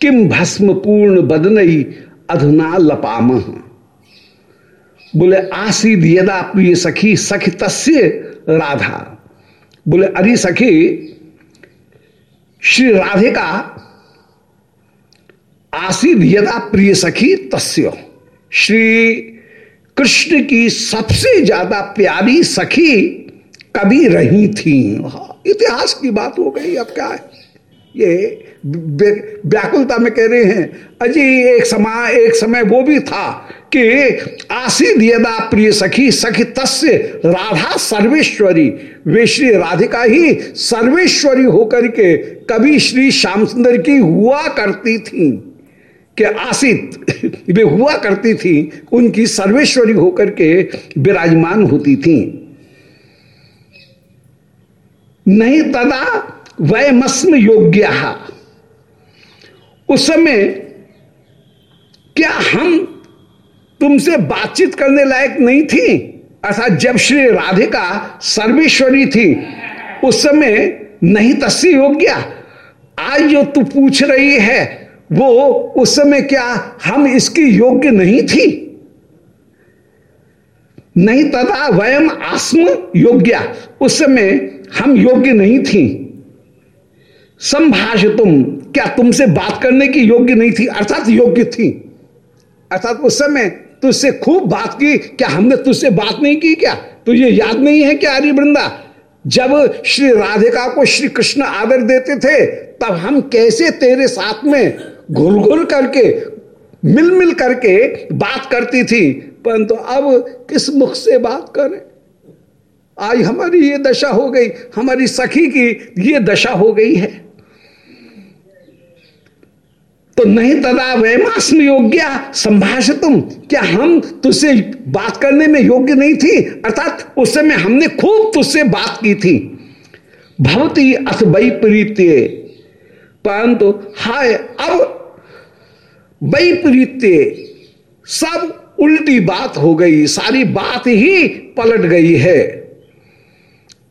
किम भस्म पूर्ण बदनई अधुना लपाम। बोले, आसी यदा प्रिय सखी सखी तस्य राधा। बोले, अरे सखी श्री राधिका आसिद यदा प्रिय सखी, तस्य। श्री कृष्ण की सबसे ज़्यादा प्यारी सखी कभी रही थी। इतिहास की बात हो गई, अब क्या है? ये व्याकुलता में कह रहे हैं, अजी एक समय एक समय वो भी था कि आसिद यदा प्रिय सखी सखी तस्य राधा सर्वेश्वरी। वे श्री राधिका ही सर्वेश्वरी होकर के कभी श्री श्याम सुंदर की हुआ करती थी कि आसित वे हुआ करती थी, उनकी सर्वेश्वरी होकर के विराजमान होती थी। नहीं तदा वयमस्म योग्य उस समय क्या हम तुमसे बातचीत करने लायक नहीं थी? अर्थात जब श्री राधिका सर्वेश्वरी थी, उस समय नहीं तस्सी योग्य। आज जो तू पूछ रही है, वो उस समय क्या हम इसकी योग्य नहीं थी? नहीं तथा वयम आस्म योग्य। उस समय हम योग्य नहीं थी। संभाष तुम क्या तुमसे बात करने की योग्य नहीं थी? अर्थात योग्य थी। अर्थात उस समय तुझसे खूब बात की। क्या हमने तुझसे बात नहीं की क्या? तुझे याद नहीं है क्या हरि वृंदा जब श्री राधिका को श्री कृष्ण आदर देते थे, तब हम कैसे तेरे साथ में घुल घुल करके मिल मिल करके बात करती थी? परंतु अब किस मुख से बात करें? आज हमारी ये दशा हो गई। हमारी सखी की ये दशा हो गई है। तो नहीं तदा वैमास्म योग्य संभाष तुम क्या हम तुझसे बात करने में योग्य नहीं थी? अर्थात उस समय हमने खूब तुझसे बात की थी। भवती अथ वैपरीत्य। परंतु हाय, अब वैपरीत्य। सब उल्टी बात हो गई, सारी बात ही पलट गई है।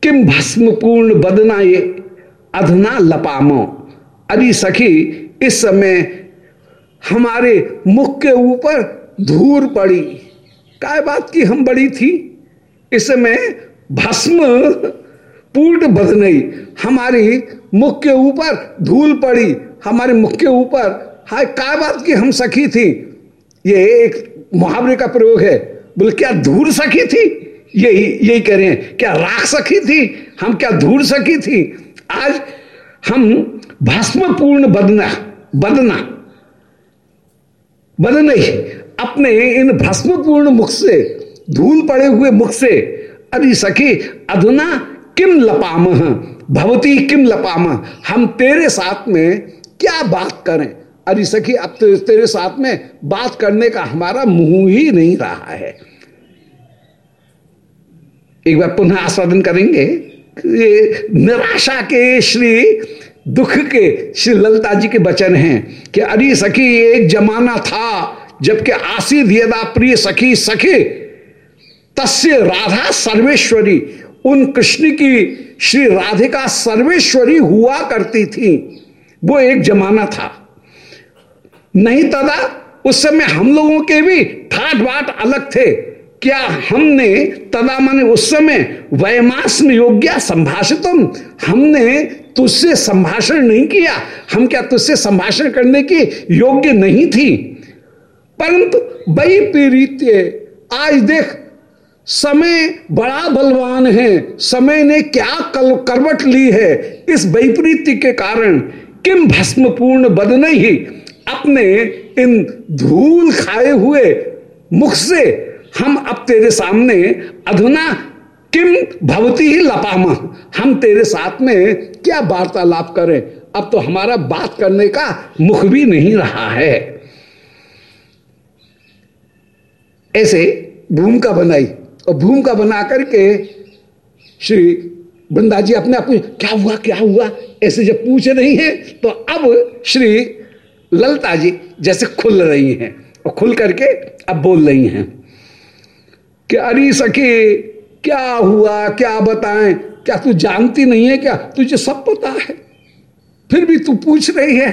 किम भस्म पूर्ण बदना ये अधना लपामो। अरे सखी इस समय हमारे मुख के ऊपर धूर पड़ी। काय बात की हम बड़ी थी? इस समय भस्म पूर्ण बदनई हमारी मुख के ऊपर धूल पड़ी। हमारे मुख के ऊपर, हाय, काय बात की हम सखी थी? ये एक मुहावरे का प्रयोग है। बोले, क्या धूल सखी थी? यही यही कह रहे हैं, क्या राख सखी थी? हम क्या धूल सखी थी? आज हम भस्म पूर्ण बदना बदना। बदन ही अपने इन भस्मपूर्ण मुख से, धूल पड़े हुए मुख से, अरे सखी, अधुना किम लपाम? भवती किम लपाम? हम तेरे साथ में क्या बात करें? अरे सखी, अब तो तेरे साथ में बात करने का हमारा मुँह ही नहीं रहा है। एक बार पुनः आस्वादन करेंगे निराशा के श्री दुख के श्री ललता जी के वचन हैं कि अरे सखी, एक जमाना था जबकि आसिद यदा प्रिय सखी सखी, तस्य राधा सर्वेश्वरी। उन कृष्ण की श्री राधिका सर्वेश्वरी हुआ करती थी। वो एक जमाना था। नहीं तदा उस समय हम लोगों के भी ठाट बाट अलग थे। क्या हमने तदा माने उस समय वयमास्म योग्य संभाषितम? हमने तुझसे संभाषण नहीं किया। हम क्या तुझसे संभाषण करने की योग्य नहीं थी? परंतु वही प्रीत्य, आज देख, समय बड़ा बलवान है। समय ने क्या कल करवट ली है? इस वैपरीत्य के कारण किम भस्मपूर्ण बदन ही अपने इन धूल खाए हुए मुख से हम अब तेरे सामने अधुना किम भवती ही लपामा। हम तेरे साथ में क्या वार्तालाप करें? अब तो हमारा बात करने का मुख भी नहीं रहा है। ऐसे भूमिका बनाई और भूमिका बना करके श्री वृंदा जी अपने आप क्या हुआ क्या हुआ? ऐसे जब पूछ रही हैं तो अब श्री ललता जी जैसे खुल रही हैं और खुल करके अब बोल रही हैं कि अरे सखी क्या हुआ, क्या बताएँ? क्या तू जानती नहीं है क्या? तुझे सब पता है। फिर भी तू पूछ रही है।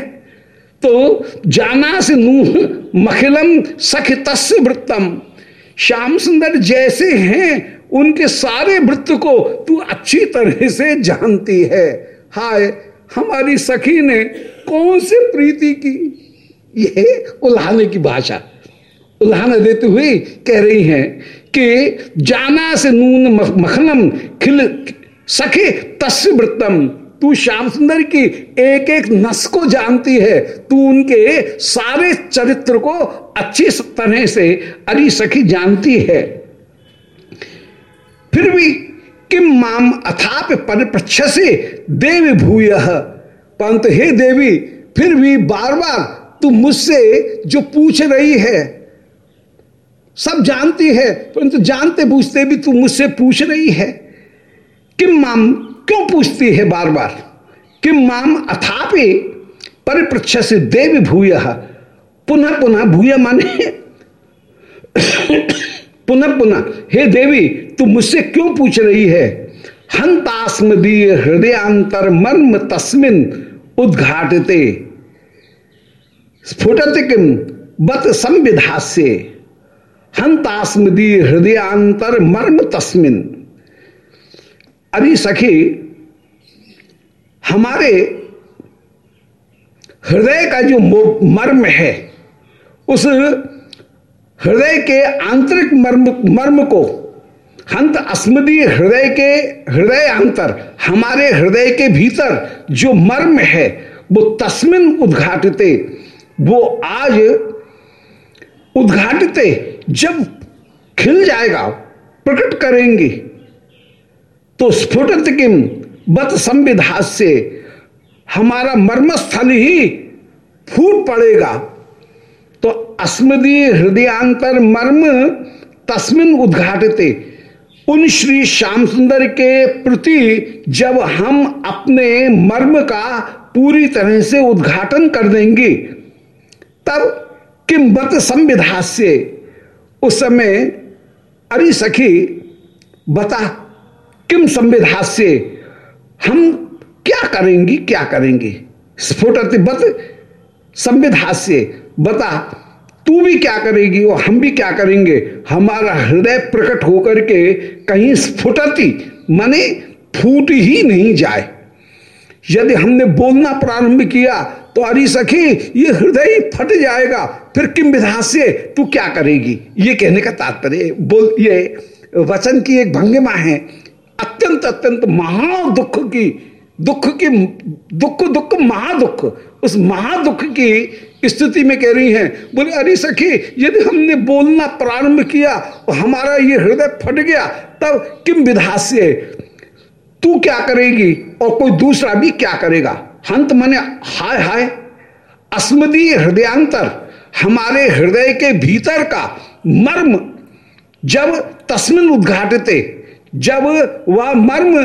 तो जाना से नूह मखिलम सख तस्य वृत्तम। श्याम सुंदर जैसे हैं, उनके सारे वृत्त को तू अच्छी तरह से जानती है। हाय, हमारी सखी ने कौन से प्रीति की? ये उल्हाने की भाषा। उल्हाना देते हुए कह रही हैं कि जाना से नून मखनम खिल सखे तस्य वृत्तम। तू श्याम सुंदर की एक एक नस को जानती है। तू उनके सारे चरित्र को अच्छी तरह से अरी सखी जानती है। फिर भी किम माम अथाप परिप्रक्ष से देवी भूय। परंतु हे देवी, फिर भी बार बार तू मुझसे जो पूछ रही है सब जानती है, परंतु जानते पूछते भी तू मुझसे पूछ रही है। किम माम क्यों पूछती है बार बार किम माम अथापि परिप्रक्ष से देवी भूय। पुनः पुनः भूय माने। पुनः पुनः, हे देवी, तू मुझसे क्यों पूछ रही है? हंतास्मदीय हृदयांतर मर्म तस्मिन उद्घाटते। स्फुटत किम बत संविधास्य। हंतास्मदीय हृदयांतर मर्म तस्मिन। अरे सखी, हमारे हृदय का जो मर्म है, उस हृदय के आंतरिक मर्म मर्म को हंत अस्मदी हृदय के हृदय अंतर हमारे हृदय के भीतर जो मर्म है, वो तस्मिन उद्घाटते, वो आज उद्घाटते जब खिल जाएगा, प्रकट करेंगे तो स्फुटत किम बत संविधा से हमारा मर्मस्थल ही फूट पड़ेगा। तो अस्मदी हृदयांतर मर्म तस्मिन उद्घाटते। उन श्री श्याम सुंदर के प्रति जब हम अपने मर्म का पूरी तरह से उद्घाटन कर देंगे, तब किम बत संविधा से उस समय अरे सखी, बता, किम संविधा से हम क्या करेंगी, क्या करेंगे? स्फुटति बत संविधा से बता, तू भी क्या करेगी और हम भी क्या करेंगे? हमारा हृदय प्रकट होकर के कहीं स्फुटती, माने फूट ही नहीं जाए। यदि हमने बोलना प्रारंभ किया तो अरे सखी, ये हृदय फट जाएगा। फिर किम विधा से तू क्या करेगी? ये कहने का तात्पर्य बोल, ये वचन की एक भंगिमा है। अत्यंत अत्यंत महा दुख की दुख की, दुख दुख महादुख उस महादुख की स्थिति में कह रही हैं, बोले, अरे सखी, यदि हमने बोलना प्रारंभ किया, और हमारा ये हृदय फट गया, तब किम विधा से तू क्या करेगी? और कोई दूसरा भी क्या करेगा? हंत मने हाय हाय, अस्मदी हृदयांतर, हमारे हृदय के भीतर का मर्म, जब तस्मिन उद्घाटते, जब वह मर्म,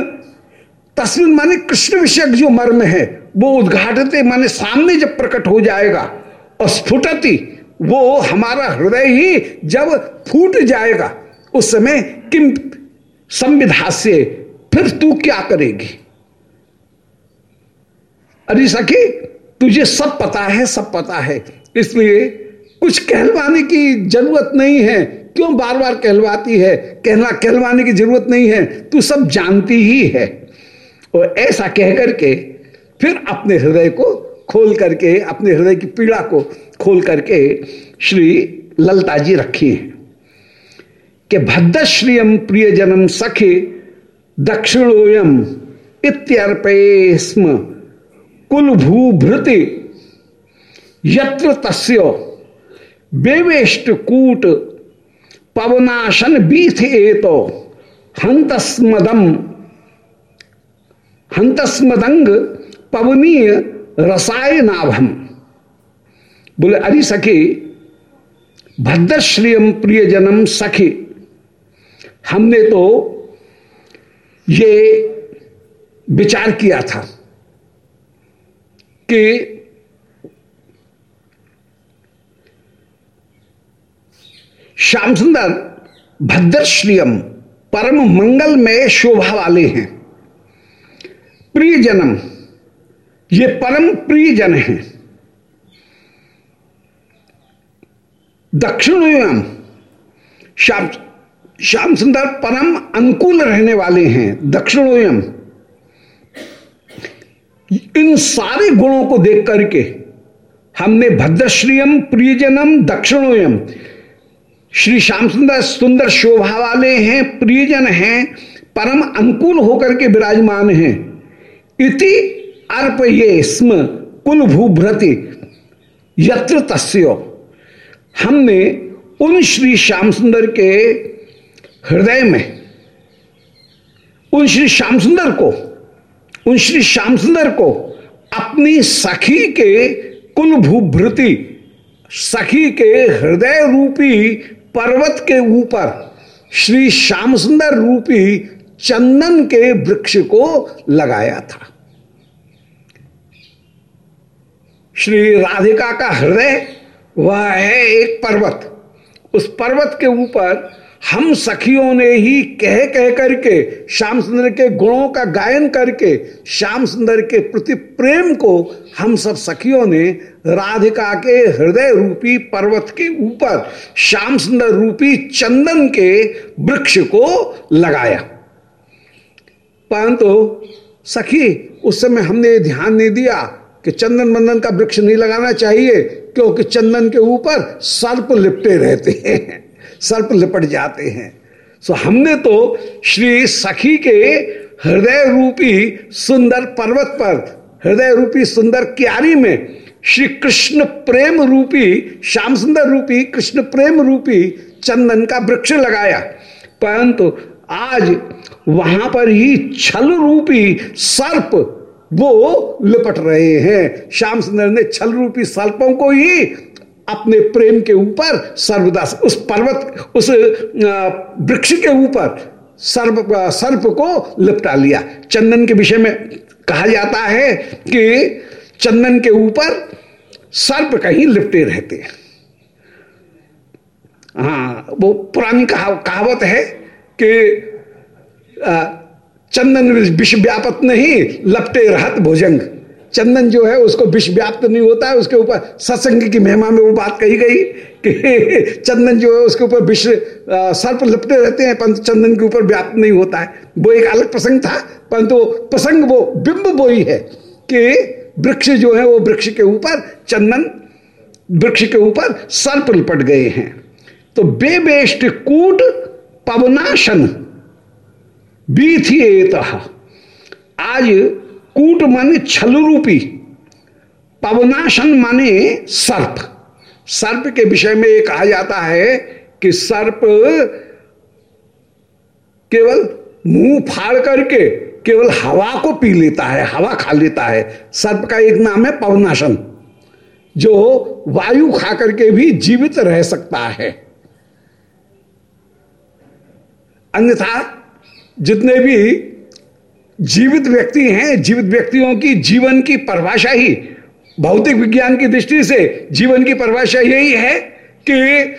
तस्मिन माने कृष्ण विषयक जो मर्म है, वो उद्घाटते माने सामने जब प्रकट हो जाएगा, और स्फुटति, वो हमारा हृदय ही जब फूट जाएगा, उस समय किम संविधा से फिर तू क्या करेगी? अरे सखी, तुझे सब पता है, सब पता है। इसलिए कुछ कहलवाने की ज़रूरत नहीं है। क्यों बार बार कहलवाती है? कहना कहलवाने की ज़रूरत नहीं है। तू सब जानती ही है। और ऐसा कह करके फिर अपने हृदय को खोल करके, अपने हृदय की पीड़ा को खोल करके श्री ललता जी रखी है। कि भद्रश्रियम प्रिय जन्म सखे दक्षिणोयम इत्यर्पे स्म। कुल भूभृति यत्र तस्य बेवेष्ट कूट पवनाशन बीथ एतो। हंतस्मदम। हंतस्मदंग पवनीय रसाय नाभम। बोले, अरे सखी भद्रश्रियम प्रिय जन्म सखी, हमने तो ये विचार किया था। कि श्याम सुंदर भद्रश्रियम परम मंगल में शोभा वाले हैं। प्रिय जन्म ये परम प्रिय जन हैं। दक्षिण श्याम श्याम सुंदर परम अनुकूल रहने वाले हैं। दक्षिणोयम इन सारे गुणों को देख करके हमने भद्रश्रियम, प्रियजनम, दक्षिणोयम। श्री श्याम सुंदर सुंदर शोभा वाले हैं, प्रियजन हैं, परम अनुकूल होकर के विराजमान हैं। इति अर्प ये स्म कुल भूभ्रति। यत्र तस्यो। हमने उन श्री श्याम सुंदर के हृदय में, उन श्री श्याम सुंदर को उन श्री श्याम सुंदर को, अपनी सखी के कुल भूभृति सखी के हृदय रूपी पर्वत के ऊपर, श्री श्याम सुंदर रूपी चंदन के वृक्ष को लगाया था। श्री राधिका का हृदय, वह है एक पर्वत। उस पर्वत के ऊपर हम सखियों ने ही कह कह करके, श्याम सुंदर के गुणों का गायन करके, श्याम सुंदर के प्रति प्रेम को हम सब सखियों ने राधिका के हृदय रूपी पर्वत के ऊपर, श्याम सुंदर रूपी चंदन के वृक्ष को लगाया। परंतु सखी, उस समय हमने ध्यान नहीं दिया कि चंदन बंदन का वृक्ष नहीं लगाना चाहिए, क्योंकि चंदन के ऊपर सर्प लिपटे रहते हैं। सर्प लिपट जाते हैं। सो हमने तो श्री सखी के हृदय रूपी सुंदर पर्वत पर, हृदय रूपी सुंदर क्यारी में, श्री कृष्ण प्रेम रूपी, श्याम सुंदर रूपी, कृष्ण प्रेम रूपी चंदन का वृक्ष लगाया। परंतु आज वहाँ पर ही छल रूपी सर्प वो लिपट रहे हैं। श्याम सुंदर ने छल रूपी सर्पों को ही अपने प्रेम के ऊपर सर्वदा, उस पर्वत, उस वृक्ष के ऊपर सर्प सर्प को लिपटा लिया। चंदन के विषय में कहा जाता है कि चंदन के ऊपर सर्प कहीं लिपटे रहते हैं। हाँ वो पुरानी कहावत है कि चंदन विष व्यापत नहीं, लपटे रहत भोजंग। चंदन जो है, उसको विष व्याप्त नहीं होता है, उसके ऊपर सत्संग की महिमा में वो बात कही गई कि चंदन जो है, उसके ऊपर विष सर्प लिपटे रहते हैं, परंतु चंदन के ऊपर व्याप्त नहीं होता है। वो एक अलग प्रसंग था, परंतु प्रसंग, वो बिंब वो ही है कि वृक्ष जो है, वो वृक्ष के ऊपर, चंदन वृक्ष के ऊपर सर्प लिपट गए हैं। तो बेबेष्ट कूट पवनाशन बीथिएत आज कूट माने छल रूपी, पवनाशन माने सर्प। सर्प के विषय में ये कहा जाता है कि सर्प केवल मुँह फाड़ करके केवल हवा को पी लेता है, हवा खा लेता है। सर्प का एक नाम है पवनाशन, जो वायु खा करके भी जीवित रह सकता है। अन्यथा जितने भी जीवित व्यक्ति हैं, जीवित व्यक्तियों की जीवन की परिभाषा ही, भौतिक विज्ञान की दृष्टि से जीवन की परिभाषा यही है कि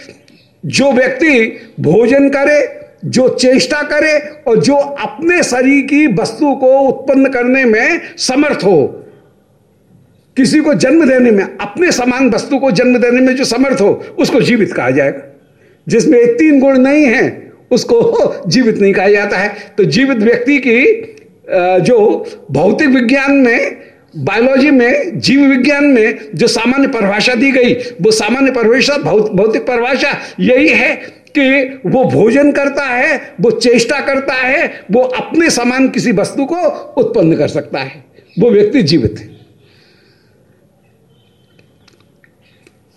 जो व्यक्ति भोजन करे, जो चेष्टा करे और जो अपने शरीर की वस्तु को उत्पन्न करने में समर्थ हो, किसी को जन्म देने में, अपने समान वस्तु को जन्म देने में जो समर्थ हो, उसको जीवित कहा जाएगा। जिसमें तीन गुण नहीं है, उसको जीवित नहीं कहा जाता है। तो जीवित व्यक्ति की जो भौतिक विज्ञान में, बायोलॉजी में, जीव विज्ञान में जो सामान्य परिभाषा दी गई, वो सामान्य परिभाषा भौतिक परिभाषा यही है कि वो भोजन करता है, वो चेष्टा करता है, वो अपने समान किसी वस्तु को उत्पन्न कर सकता है। वो व्यक्ति जीवित है।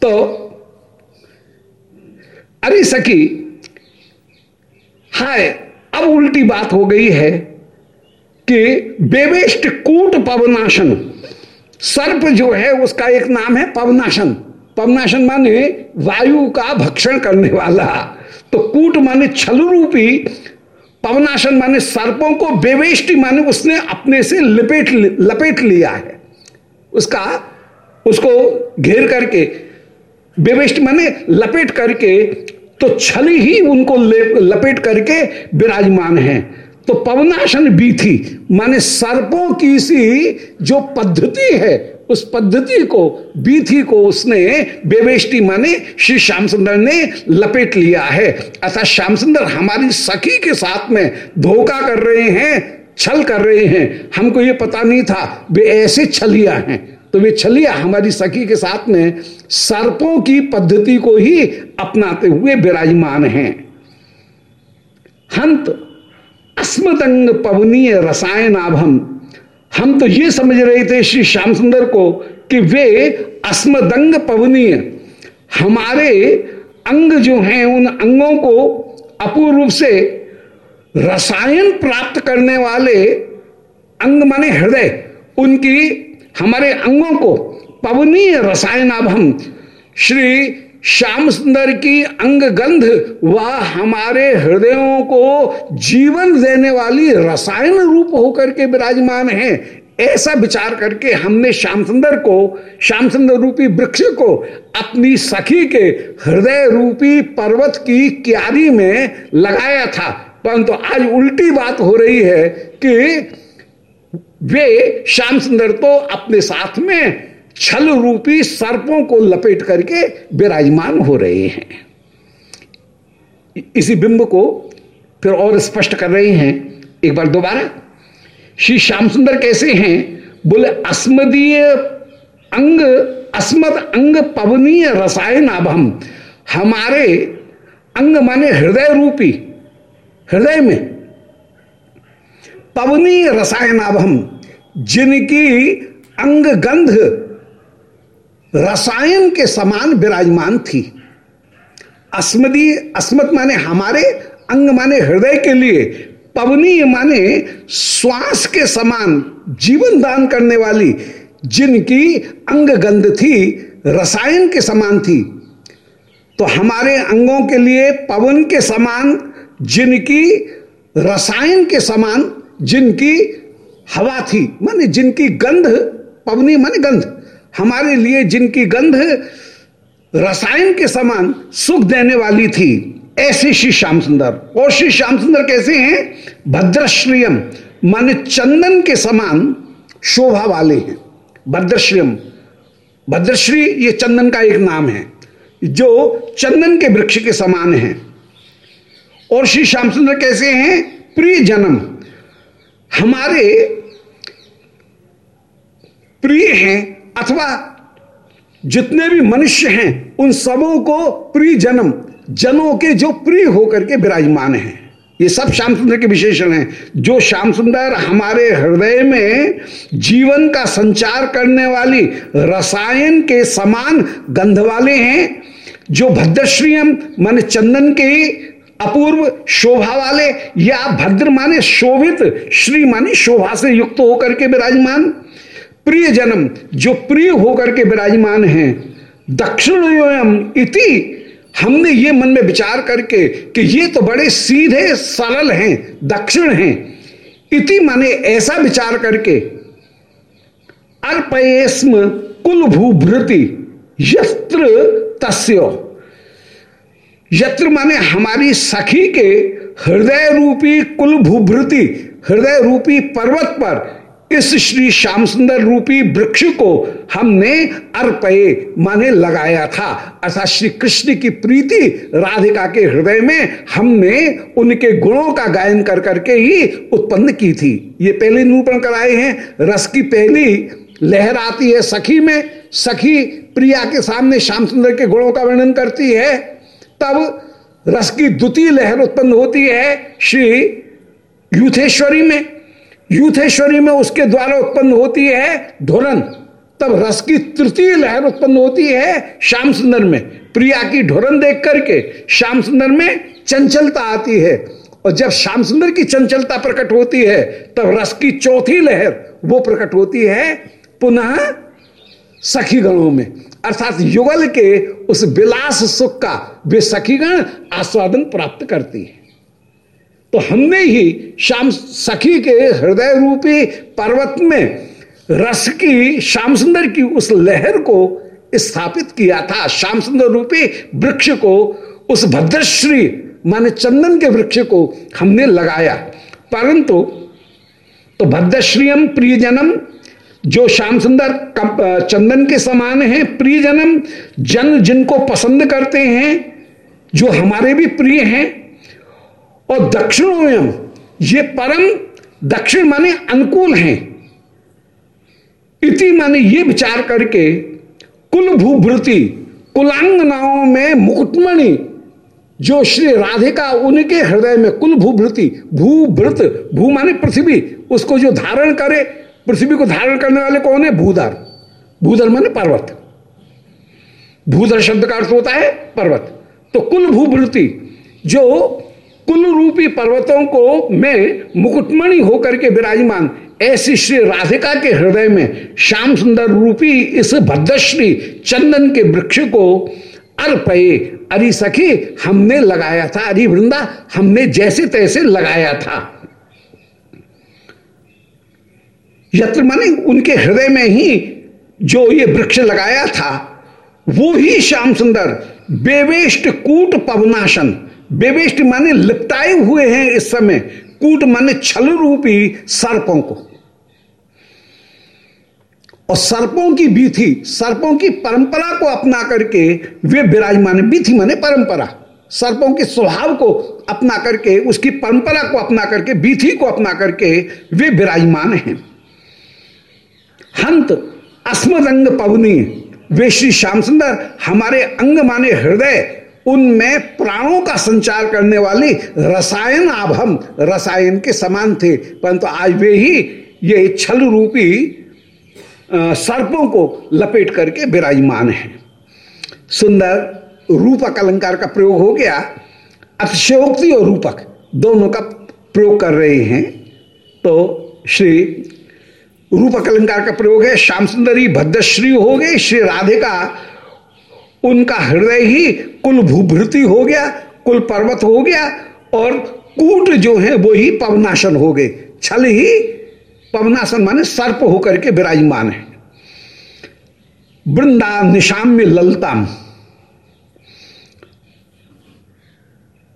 तो अरे सखी, हाय, अब उल्टी बात हो गई है कि बेवेष्ट कूट पवनाशन। सर्प जो है, उसका एक नाम है पवनाशन। पवनाशन माने वायु का भक्षण करने वाला। तो कूट माने छल रूपी, पवनाशन माने सर्पों को बेवेष्टि माने उसने अपने से लपेट लपेट लिया है। उसका, उसको घेर करके, बेवेष्ट माने लपेट करके तो छली ही उनको लपेट करके विराजमान है। तो पवनाशन भी थी। माने सर्पों की सी जो पद्धति है, उस पद्धति को, बीथी को उसने बेवेष्टि माने श्री श्याम सुंदर ने लपेट लिया है। अतः श्याम सुंदर हमारी सखी के साथ में धोखा कर रहे हैं, छल कर रहे हैं। हमको ये पता नहीं था, वे ऐसे छलिया हैं। तो वे छलिया हमारी सखी के साथ में सर्पों की पद्धति को ही अपनाते हुए विराजमान हैं। हंत अस्मदंग पवनीय रसायन आभम। हम तो ये समझ रहे थे श्री श्याम सुंदर को कि वे अस्मदंग पवनीय। हमारे अंग जो हैं, उन अंगों को अपूर्व रूप से रसायन प्राप्त करने वाले अंग माने हृदय, उनकी, हमारे अंगों को पवनीय रसायन अब हम श्री श्याम सुंदर की अंग गंध वह, हमारे हृदयों को जीवन देने वाली रसायन रूप होकर के विराजमान है। ऐसा विचार करके हमने श्याम सुंदर को, श्याम सुंदर रूपी वृक्ष को, अपनी सखी के हृदय रूपी पर्वत की क्यारी में लगाया था। परंतु तो आज उल्टी बात हो रही है कि वे श्याम सुंदर तो अपने साथ में छल रूपी सर्पों को लपेट करके विराजमान हो रहे हैं। इसी बिंब को फिर और स्पष्ट कर रहे हैं। एक बार दोबारा। श्री श्याम सुंदर कैसे हैं? बोले, अस्मदीय अंग, अस्मद अंग पवनीय रसायन अभम। हमारे अंग माने हृदय रूपी, हृदय में। पवनीय रसायन अभम, जिनकी अंग गंध रसायन के समान विराजमान थी। अस्मदी, अस्मत माने हमारे, अंग माने हृदय के लिए, पवनी माने श्वास के समान जीवन दान करने वाली, जिनकी अंग गंध थी, रसायन के समान थी। तो हमारे अंगों के लिए पवन के समान, जिनकी, रसायन के समान, जिनकी हवा थी, माने जिनकी गंध, पवनी माने गंध हमारे लिए जिनकी गंध रसायन के समान सुख देने वाली थी, ऐसे श्री श्याम सुंदर। और श्री श्याम सुंदर कैसे हैं? भद्रश्रियम, माने चंदन के समान शोभा वाले हैं। भद्रश्रियम, भद्रश्री ये चंदन का एक नाम है, जो चंदन के वृक्ष के समान है। और श्री श्याम सुंदर कैसे हैं? प्रिय जन्म हमारे प्रिय हैं अथवा जितने भी मनुष्य हैं, उन सबों को प्रिय जन्म जनों के जो प्रिय होकर के विराजमान हैं। ये सब श्याम सुंदर के विशेषण हैं। जो श्याम सुंदर हमारे हृदय में जीवन का संचार करने वाली रसायन के समान गंध वाले हैं, जो भद्रश्रियम, मान चंदन के अपूर्व शोभा वाले, या भद्र माने शोभित, श्री माने शोभा से युक्त होकर के विराजमान। प्रिय जन्म जो प्रिय होकर के विराजमान हैं। दक्षिण इति, हमने ये मन में विचार करके कि ये तो बड़े सीधे सरल हैं, दक्षिण हैं। इति माने ऐसा विचार करके अर्पयस्म कुल भूभृति यत्र तस्य। यत्र माने हमारी सखी के हृदय रूपी कुल भूभृति हृदय रूपी पर्वत पर इस श्री श्याम सुंदर रूपी वृक्ष को हमने अर्पये माने लगाया था। अर्थात श्री कृष्ण की प्रीति राधिका के हृदय में हमने उनके गुणों का गायन कर करके ही उत्पन्न की थी। ये पहले निरूपण कराए हैं। रस की पहली लहर आती है सखी में। सखी प्रिया के सामने श्याम सुंदर के गुणों का वर्णन करती है। तब रस की द्वितीय लहर उत्पन्न होती है श्री यूथेश्वरी में। यूथेश्वरी में उसके द्वारा उत्पन्न होती है ढोरन। तब रस की तृतीय लहर उत्पन्न होती है श्याम सुंदर में। प्रिया की ढोरन देख करके श्याम सुंदर में चंचलता आती है। और जब श्याम सुंदर की चंचलता प्रकट होती है, तब रस की चौथी लहर वो प्रकट होती है पुनः सखी गणों में। अर्थात युगल के उस विलास सुख का वे सखीगण आस्वादन प्राप्त करती है। तो हमने ही श्याम सखी के हृदय रूपी पर्वत में रस की, श्याम सुंदर की उस लहर को स्थापित किया था। श्याम सुंदर रूपी वृक्ष को, उस भद्रश्री, माने चंदन के वृक्ष को हमने लगाया। परंतु तो भद्रश्रियम प्रियजनम, जो श्याम सुंदर चंदन के समान है प्रिय जन्म जन जिनको पसंद करते हैं, जो हमारे भी प्रिय हैं और दक्षिणोयम ये परम दक्षिण माने अनुकूल हैं। इति माने ये विचार करके कुल भूभृति, कुलांगनाओं में मुकुटमणि, जो श्री राधिका उनके हृदय में कुल भूभृति, भूभृत, भू माने पृथ्वी, उसको जो धारण करे, पृथ्वी को धारण करने वाले कौन है? भूधर। भूधर माने पर्वत। भूधर शब्द का अर्थ होता है पर्वत। तो कुल भूभृति, जो कुल रूपी पर्वतों को में मुकुटमणि होकर के विराजमान ऐसी श्री राधिका के हृदय में श्याम सुंदर रूपी इस भद्रश्री चंदन के वृक्ष को अर्पये। अरि सखी, हमने लगाया था। अरि वृंदा, हमने जैसे तैसे लगाया था। यत्र माने उनके हृदय में ही जो ये वृक्ष लगाया था, वो ही श्याम सुंदर, बेवेष्ट कूट पवनाशन बेवेष्ट माने लिपटाए हुए हैं इस समय, कूट माने छल रूपी सर्पों को। और सर्पों की बीथी सर्पों की परंपरा को अपना करके वे विराजमान बीथी माने परंपरा। सर्पों के स्वभाव को अपना करके, उसकी परंपरा को अपना करके बीथी को अपना करके वे विराजमान हैं। हंत, अस्मदंग पवनी, वे श्री श्याम सुंदर, हमारे अंग माने हृदय उनमें प्राणों का संचार करने वाली रसायन आभम, रसायन के समान थे। परंतु आज वे ही ये छल रूपी सर्पों को लपेट करके विराजमान है। सुंदर रूपक अलंकार का प्रयोग हो गया। अतिशयोक्ति और रूपक दोनों का प्रयोग कर रहे हैं। तो श्री रूपक अलंकार का प्रयोग है। श्याम सुंदरी, भद्रश्री हो गई श्री राधिका उनका हृदय ही कुल भूभृति हो गया, कुल पर्वत हो गया और कूट जो है वो ही पवनाशन हो गए। छल ही पवनासन माने सर्प होकर के विराजमान है। वृंदा निशाम में ललताम।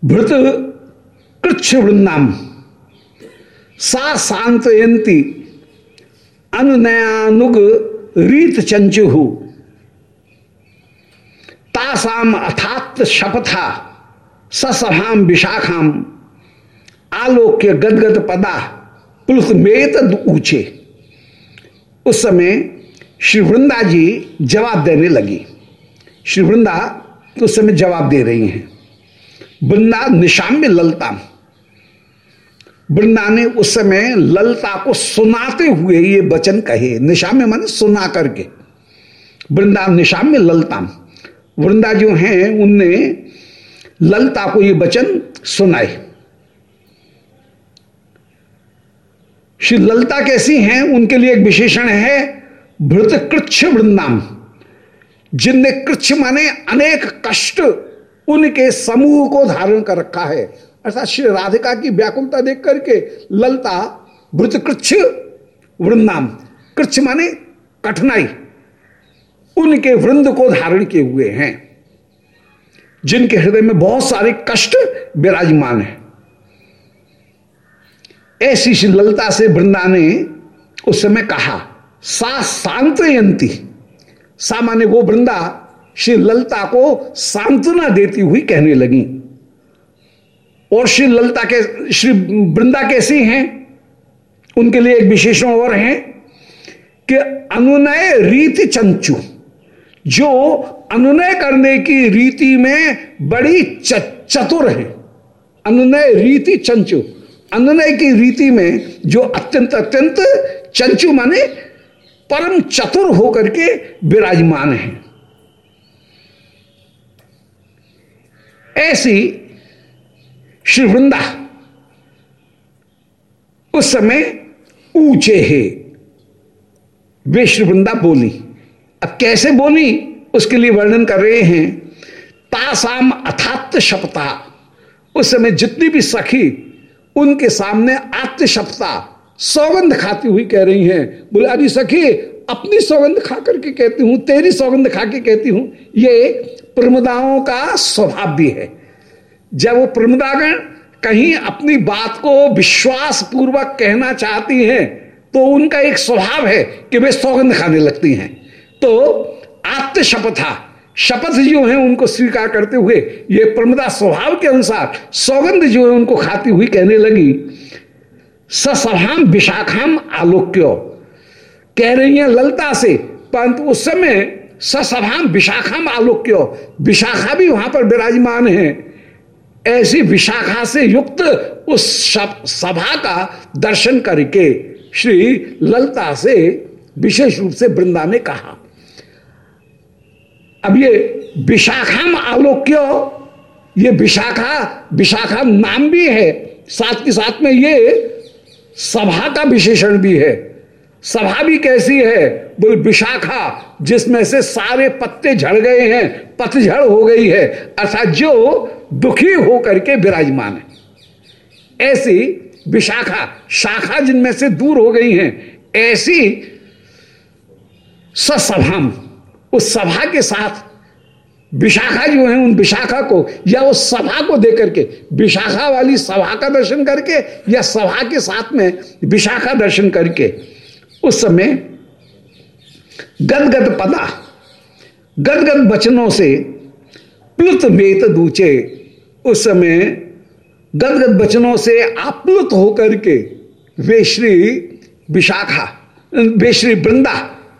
भृत कृच्छ वृंदाम। सा शांतयंती अनुनयानुग रीत चंचुहु। तासाम अथात शपथा, ससभाम विशाखाम, आलोक्य गदगद पदा पुलस मेत ऊँचे। उस समय श्री वृंदा जी जवाब देने लगी। श्री वृंदा तो उस समय जवाब दे रही हैं। वृंदा निशाम में ललता। वृंदा ने उस समय ललता को सुनाते हुए ये वचन कहे। निशा में मन सुना करके। वृंदा निशा में ललता। वृंदा जो हैं, उनने ललता को ये वचन सुनाए। श्री ललता कैसी हैं, उनके लिए एक विशेषण है भृत कृच्छ वृंदाम, जिनने कृच्छ माने अनेक कष्ट उनके समूह को धारण कर रखा है। अर्थात श्री राधिका की व्याकुलता देख करके ललता वृत कृच्छ वृंदाम, कृच्छ माने कठिनाई। उनके वृंद को धारण किए हुए हैं, जिनके हृदय में बहुत सारे कष्ट विराजमान है। ऐसी ललता से वृंदा ने उस समय कहा, सा सांतयंती सामान्य वो वृंदा श्री ललता को सांत्वना देती हुई कहने लगी। और श्री ललता के, श्री वृंदा कैसी हैं? उनके लिए एक विशेषण और है कि अनुनय रीति चंचु। जो अनुनय करने की रीति में बड़ी चतुर है। अनुनय रीति चंचु। अनुनय की रीति में जो अत्यंत अत्यंत चंचु माने परम चतुर होकर के विराजमान है। ऐसी श्री वृंदा उस समय ऊँचे है। वे श्री वृंदा बोली अब कैसे बोली? उसके लिए वर्णन कर रहे हैं। तासाम अथात शपथा उस समय जितनी भी सखी उनके सामने आत्म शपथा सौगंध खाती हुई कह रही हैं। बोले, अरे सखी, अपनी सौगंध खा करके कहती हूँ, तेरी सौगंध खा के कहती हूँ। ये प्रमदाओं का स्वभाव भी है। जब वो प्रमदागण कहीं अपनी बात को विश्वास पूर्वक कहना चाहती हैं तो उनका एक स्वभाव है कि वे सौगंध खाने लगती हैं। तो आत्म शपथा शपथ जो है उनको स्वीकार करते हुए ये प्रमदा स्वभाव के अनुसार सौगंध जो है उनको खाती हुई कहने लगी ससभाम विशाखाम आलोक्यो। कह रही है ललता से, परंतु उस समय ससभाम विशाखाम आलोक्यो। विशाखा भी वहाँ पर विराजमान है। ऐसी विशाखा से युक्त उस सभा का दर्शन करके श्री ललता से विशेष रूप से वृंदा ने कहा। अब ये विशाखा आलोक्य ये विशाखा विशाखा नाम भी है, साथ के साथ में ये सभा का विशेषण भी है। सभा भी कैसी है? बोल, विशाखा, जिसमें से सारे पत्ते झड़ गए हैं पतझड़ हो गई है, अर्थात जो दुखी होकर के विराजमान है। ऐसी विशाखा, शाखा जिनमें से दूर हो गई हैं, ऐसी ससभा उस सभा के साथ विशाखा जो है, उन विशाखा को, या उस सभा को देकर के विशाखा वाली सभा का दर्शन करके, या सभा के साथ में विशाखा दर्शन करके, उस समय गदगद पदा, गदगद वचनों से प्लुत वेत दूचे, उस समय गदगद वचनों से आप्लुत होकर के वे श्री विशाखा, वे श्री वृंदा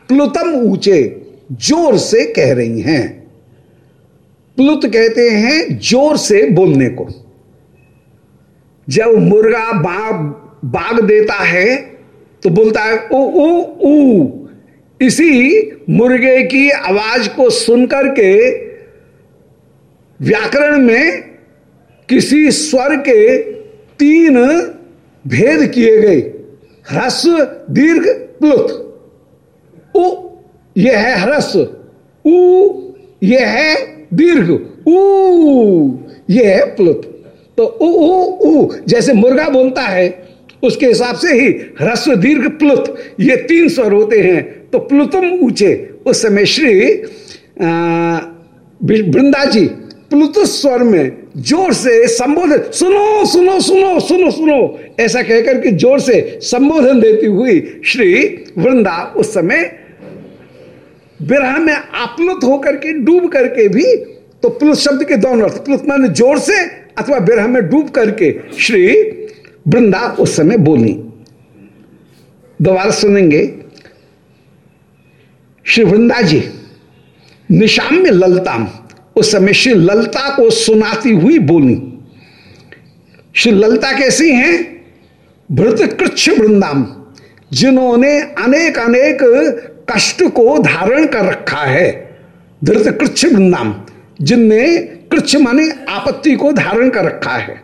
प्लुतम ऊँचे ज़ोर से कह रही हैं। प्लुत कहते हैं ज़ोर से बोलने को। जब मुर्गा बाग बाग देता है तो बोलता है ओ ऊ ऊ। इसी मुर्गे की आवाज़ को सुनकर के व्याकरण में किसी स्वर के तीन भेद किए गए। ह्रस्व, दीर्घ, प्लुत। यह है ह्रस्व। उ यह है दीर्घ। उ यह है प्लुत। तो उ उ उ जैसे मुर्गा बोलता है, उसके हिसाब से ही ह्रस्व, दीर्घ, प्लुत, ये तीन स्वर होते हैं। तो प्लुतम ऊँचे, उस समय श्री वृंदा जी प्लुत स्वर में ज़ोर से संबोधन सुनो सुनो सुनो सुनो सुनो, ऐसा कहकर के ज़ोर से संबोधन देती हुई श्री वृंदा उस समय विरह में आप्लुत होकर के, डूब करके भी तो प्लुत शब्द के दोनों अर्थ प्लुत माने ज़ोर से, अथवा विरह में डूब करके, श्री वृंदा उस समय बोली। दोबारा सुनेंगे। श्री वृंदा जी, निशाम में ललताम, उस समय श्री ललता को सुनाती हुई बोली। श्री ललता कैसी हैं? भृत कृच्छ वृंदाम, जिन्होंने अनेक अनेक कष्ट को धारण कर रखा है। धृत कृच्छ वृंदाम जिनने कृच्छ माने आपत्ति को धारण कर रखा है।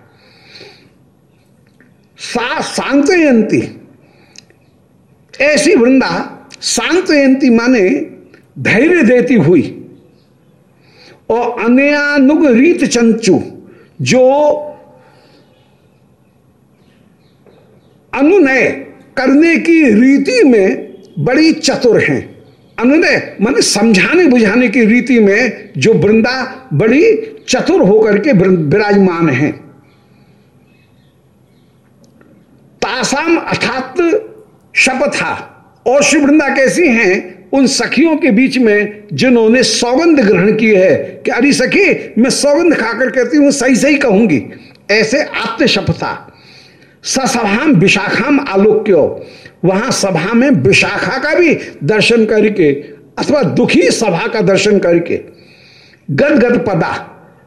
सा शांतयंती ऐसी वृंदा शांतयंती माने धैर्य देती हुई, और अन्यानुग रीत चंचु, जो अनुनय करने की रीति में बड़ी चतुर हैं। अनुनय मान समझाने बुझाने की रीति में जो वृंदा बड़ी चतुर होकर के विराजमान है। तासाम अर्थात शपथा और शिवृंदा कैसी हैं, उन सखियों के बीच में जिन्होंने सौगंध ग्रहण की है कि अरे सखी, मैं सौगंध खाकर कहती हूँ, सही सही कहूँगी। ऐसे आत्म शपथा, ससभाम विशाखाम आलोक्यो वहाँ सभा में विशाखा का भी दर्शन करके अथवा दुखी सभा का दर्शन करके गदगद पदा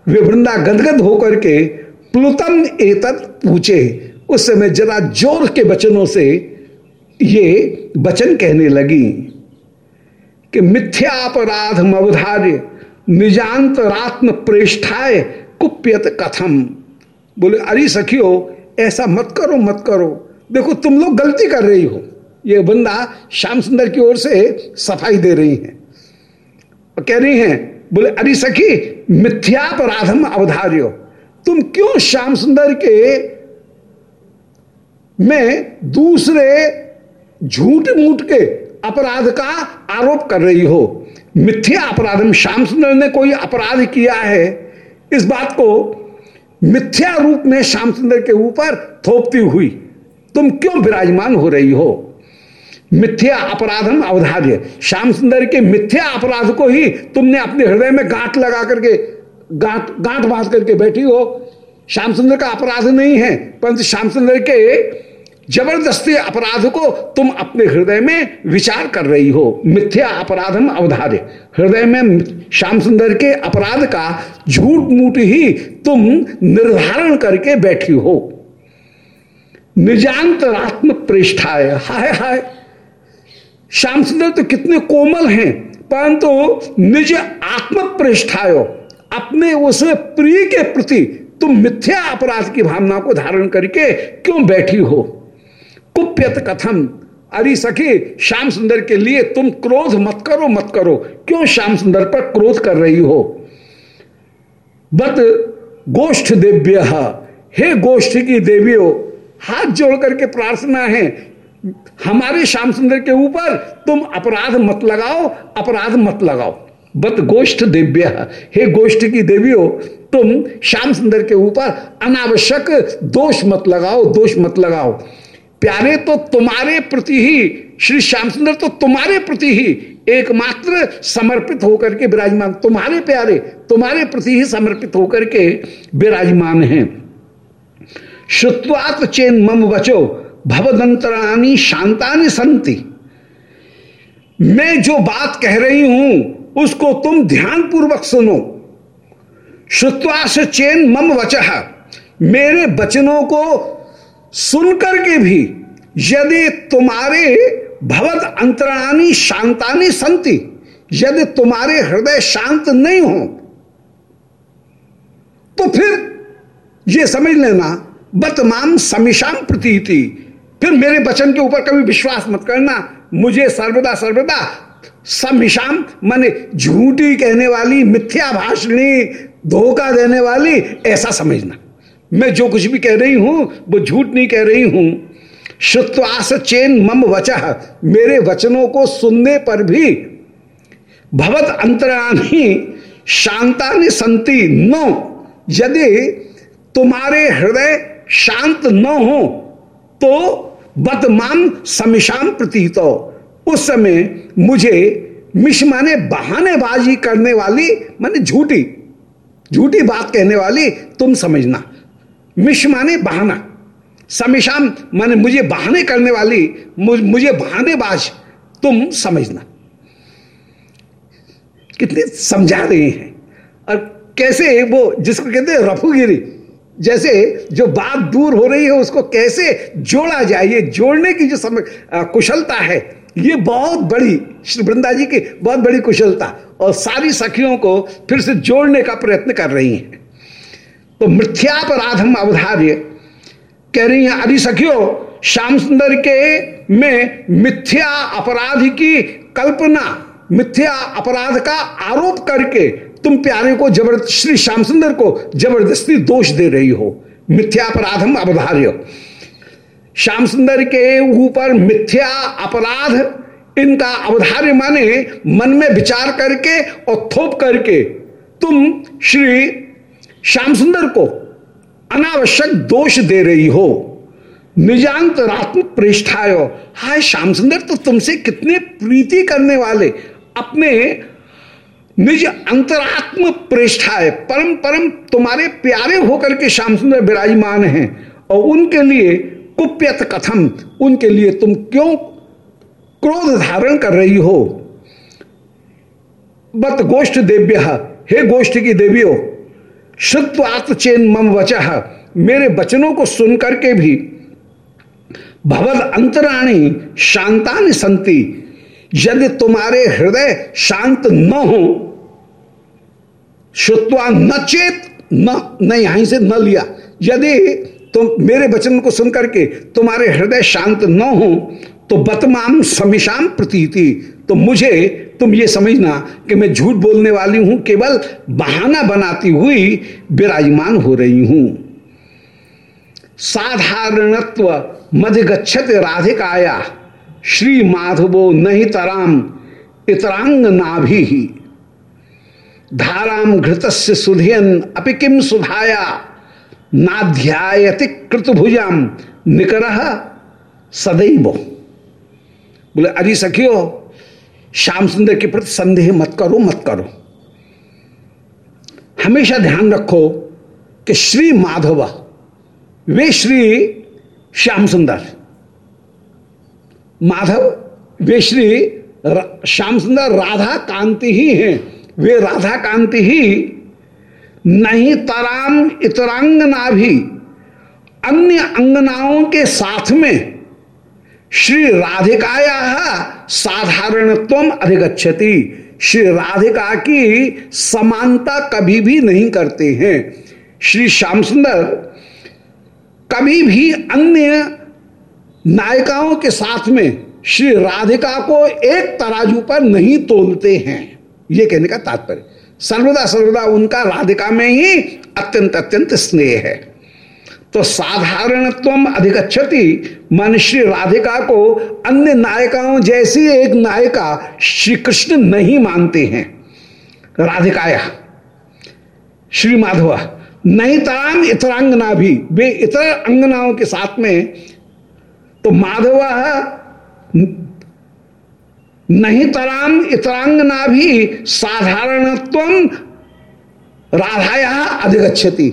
विवृंदा गदगद होकर के प्लुतम एतत पूछे। उस समय जरा ज़ोर के वचनों से ये वचन कहने लगी कि मिथ्यापराध मवधार्य, निजांतरात्म प्रेष्ठाय कुप्यत कथम। बोले, अरे सखियो, ऐसा मत करो मत करो। देखो, तुम लोग गलती कर रही हो। ये बंदा श्याम सुंदर की ओर से सफ़ाई दे रही है। कह रही हैं, बोले, अरे सखी, मिथ्यापराधम अवधार्यो। तुम क्यों श्याम सुंदर के में दूसरे झूठ मूठ के अपराध का आरोप कर रही हो? मिथ्या अपराधम श्याम सुंदर ने कोई अपराध किया है? इस बात को मिथ्या रूप में श्याम सुंदर के ऊपर थोपती हुई तुम क्यों विराजमान हो रही हो? मिथ्या अपराधम अवधार्य। श्याम सुंदर के मिथ्या अपराध को ही तुमने अपने हृदय में गांठ लगा करके, गांठ गांठ बाँध करके बैठी हो। श्याम सुंदर का अपराध नहीं है, परंतु श्याम सुंदर के ज़बरदस्ती अपराध को तुम अपने हृदय में विचार कर रही हो। मिथ्या अपराधम अवधार्य। हृदय में श्याम सुंदर के अपराध का झूठ मूठ ही तुम निर्धारण करके बैठी हो। निजांतरात्म प्रेष्ठाय हाय हाय। श्याम सुंदर तो कितने कोमल हैं, परंतु निज आत्म प्रेष्ठायो अपने उस प्रिय के प्रति तुम मिथ्या अपराध की भावना को धारण करके क्यों बैठी हो? कुप्यत कथम। अरे सखी, श्याम सुंदर के लिए तुम क्रोध मत करो मत करो। क्यों श्याम सुंदर पर क्रोध कर रही हो? बत गोष्ठ देव्य। हे गोष्ठ की देवियों हाथ जोड़ करके प्रार्थना है, हमारे श्याम सुंदर के ऊपर तुम अपराध मत लगाओ, अपराध मत लगाओ। बत गोष्ठ दिव्य। हे गोष्ठ की देवियों, तुम श्याम सुंदर के ऊपर अनावश्यक दोष मत लगाओ, दोष मत लगाओ। प्यारे तो तुम्हारे प्रति ही, श्री श्याम सुंदर तो तुम्हारे प्रति ही एकमात्र समर्पित होकर के विराजमान। तुम्हारे प्यारे, तुम्हारे प्रति ही समर्पित होकर के विराजमान हैं। श्रुत्वात चेन मम बचो भवदंतरानी शांतानी संति मैं जो बात कह रही हूँ, उसको तुम ध्यान पूर्वक सुनो। श्रुत्वास चेन मम वचह मेरे वचनों को सुनकर के भी, यदि तुम्हारे भवत अंतरानी शांतानी संति यदि तुम्हारे हृदय शांत नहीं हो तो फिर यह समझ लेना बतमाम समिशाम प्रतीति। फिर मेरे वचन के ऊपर कभी विश्वास मत करना। मुझे सर्वदा सर्वदा समिशाम, माने झूठी कहने वाली, मिथ्या भाषणी धोखा देने वाली, ऐसा समझना। मैं जो कुछ भी कह रही हूँ, वो झूठ नहीं कह रही हूँ। श्रुत्वास चेन मम वचह मेरे वचनों को सुनने पर भी भवत अंतरानी शांता संति नो। यदि तुम्हारे हृदय शांत न हो तो बदमाम समिशाम प्रतीत हो। उस समय मुझे मिश माने बहानेबाजी करने वाली, माने झूठी झूठी बात कहने वाली, तुम समझना। मिशमाने बहाना। समिशाम, माने मुझे बहाने करने वाली मुझे बहानेबाज, तुम समझना। कितनी समझा रहे हैं। और कैसे वो, जिसको कहते हैं रफूगिरी जैसे जो बात दूर हो रही है, उसको कैसे जोड़ा जाए, ये जोड़ने की जो समय कुशलता है, ये बहुत बड़ी, श्री वृंदा जी की बहुत बड़ी कुशलता। और सारी सखियों को फिर से जोड़ने का प्रयत्न कर रही हैं। तो मिथ्यापराधम अवधार्य, कह रही हैं अरे सखियो, श्याम सुंदर के में मिथ्या अपराध की कल्पना, मिथ्या अपराध का आरोप करके तुम प्यारे को ज़बरदस्त श्री श्याम सुंदर को ज़बरदस्ती दोष दे रही हो। मिथ्यापराधम अवधार्य। श्याम सुंदर के ऊपर मिथ्या अपराध, इनका अवधार्य माने मन में विचार करके और थोप करके तुम श्री श्याम सुंदर को अनावश्यक दोष दे रही हो। निजांत रात्म प्रेष्ठाय हाय श्याम सुंदर तो तुमसे कितने प्रीति करने वाले, अपने निज अंतरात्म प्रेष्ठाय परम परम तुम्हारे प्यारे होकर के श्याम सुंदर विराजमान हैं और उनके लिए कुप्यत कथम, उनके लिए तुम क्यों क्रोध धारण कर रही हो? बत गोष्ठ देव्य, हे गोष्ठ की देवियों शुद्ध चेन मम वचह मेरे वचनों को सुनकर के भी भवद अंतराणी शांतानि संति। यदि तुम्हारे हृदय शांत न हो श्रुत्वा न चेत, न न यहीं से न लिया। यदि तुम मेरे वचन को सुनकर के तुम्हारे हृदय शांत न हो तो बतमाम समिशाम प्रतीति। तो मुझे, तुम ये समझना कि मैं झूठ बोलने वाली हूँ, केवल बहाना बनाती हुई विराजमान हो रही हूँ। साधारणत्व मध्य गच्छत राधिकाया, श्री माधवो नहीं तराम, इतरांग नाभि धाराम घृत सुधियन। अपि किम सुधाया? नाध्यायति कृतभुजाम निकर सदैव। बोले अरे सखियो श्याम सुंदर के प्रति संदेह मत करो मत करो। हमेशा ध्यान रखो कि श्री माधव, वे श्री श्याम सुंदर माधव, वे श्री श्याम सुंदर राधा, कांति ही हैं। वे राधा कांति ही नहीं तराम इतरांगना भी अन्य अंगनाओं के साथ में श्री राधिकाया साधारणत्व अधिगछति श्री राधिका की समानता कभी भी नहीं करते हैं। श्री श्याम सुंदर कभी भी अन्य नायिकाओं के साथ में श्री राधिका को एक तराजू पर नहीं तोलते हैं। ये कहने का तात्पर्य। सर्वदा सर्वदा उनका राधिका में ही अत्यंत अत्यंत स्नेह है। तो साधारणत्व अधिकक्षति मन श्री राधिका को अन्य नायिकाओं जैसी एक नायिका श्री कृष्ण नहीं मानते हैं। राधिकाया, श्री माधवा नहीं ताम इतरांगना भी, वे इतर अंगनाओं के साथ में तो माधवा नहीं तराम इतरांगना भी साधारणत्व राधाया अधिगछति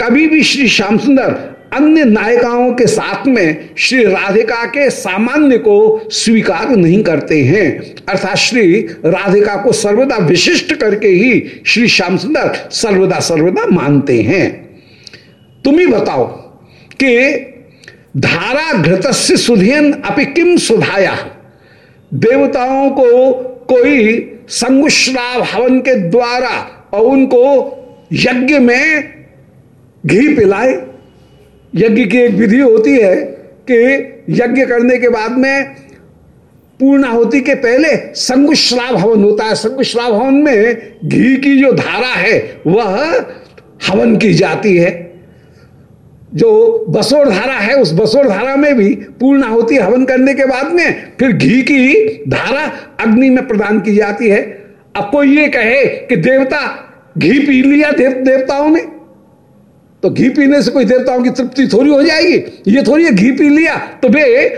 कभी भी श्री श्याम सुंदर अन्य नायिकाओं के साथ में श्री राधिका के सामान्य को स्वीकार नहीं करते हैं। अर्थात श्री राधिका को सर्वदा विशिष्ट करके ही श्री श्याम सुंदर सर्वदा सर्वदा मानते हैं। तुम ही बताओ कि धारा घृत सुधेन अपि किम सुधाया? देवताओं को कोई संगुश्राव हवन के द्वारा और उनको यज्ञ में घी पिलाए। यज्ञ की एक विधि होती है कि यज्ञ करने के बाद में पूर्णाहुति के पहले संगुश्राव हवन होता है। संगुश्राव हवन में घी की जो धारा है, वह हवन की जाती है। जो बसोर धारा है, उस बसोर धारा में भी पूर्ण आहुति हवन करने के बाद में फिर घी की धारा अग्नि में प्रदान की जाती है। अब कोई ये कहे कि देवता घी पी लिया देव, देवताओं ने तो घी पीने से कोई देवताओं की तृप्ति थोड़ी हो जाएगी? ये थोड़ी है, घी पी लिया तो वे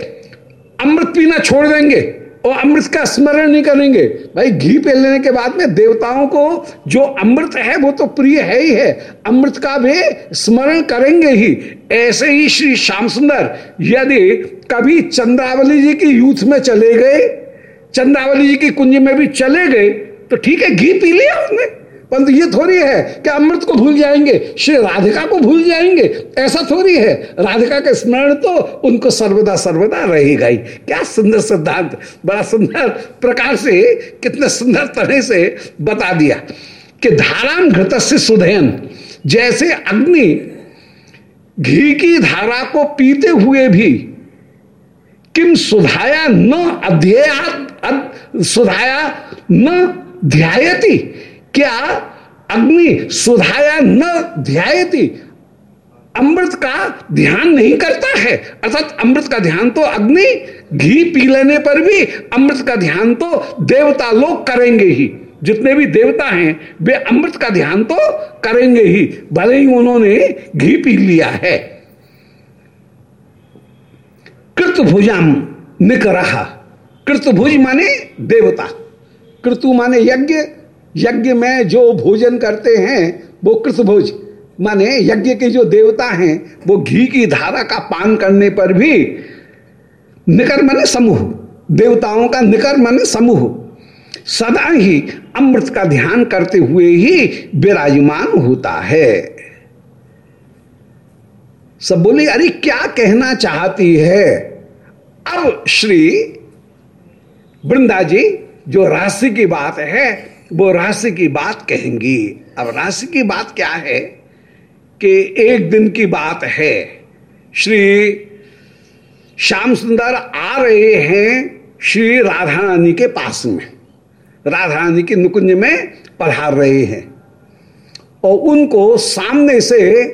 अमृत पीना छोड़ देंगे। और अमृत का स्मरण नहीं करेंगे। भाई, घी पे लेने के बाद में देवताओं को जो अमृत है, वो तो प्रिय है ही है। अमृत का भी स्मरण करेंगे ही। ऐसे ही श्री श्याम सुंदर, यदि कभी चंद्रावली जी की यूथ में चले गए, चंद्रावली जी की कुंज में भी चले गए तो ठीक है, घी पी लिया उसने। परंतु ये थोड़ी है कि अमृत को भूल जाएँगे, श्री राधिका को भूल जाएँगे। ऐसा थोड़ी है। राधिका का स्मरण तो उनको सर्वदा सर्वदा रहेगा ही। क्या सुंदर सिद्धांत, बड़ा सुंदर प्रकार से, कितने सुंदर तरह से बता दिया कि धाराम घृत से सुधयन। जैसे अग्नि घी की धारा को पीते हुए भी किम सुधाया न अध्यय सुधाया न ध्यायती? क्या अग्नि सुधाया न ध्यायती? अमृत का ध्यान नहीं करता है। अर्थात अमृत का ध्यान तो अग्नि, घी पी लेने पर भी अमृत का ध्यान तो देवता लोग करेंगे ही। जितने भी देवता हैं, वे अमृत का ध्यान तो करेंगे ही। भले ही उन्होंने घी पी लिया है। कृतभुजाम निकरहा। कृतभुज माने देवता। कृतु माने यज्ञ यज्ञ में जो भोजन करते हैं, वो कृतभुज माने यज्ञ के जो देवता हैं, वो घी की धारा का पान करने पर भी निकर माने समूह, देवताओं का निकर माने समूह, सदा ही अमृत का ध्यान करते हुए ही विराजमान होता है। सब बोले, अरे, क्या कहना चाहती है? अब श्री वृंदा जी जो रहस्य की बात है वो रहस्य की बात कहेंगी। अब रहस्य की बात क्या है कि एक दिन की बात है। श्री श्याम सुंदर आ रहे हैं श्री राधा रानी के पास में। राधा रानी के नुकुंज में पधार रहे हैं। और उनको सामने से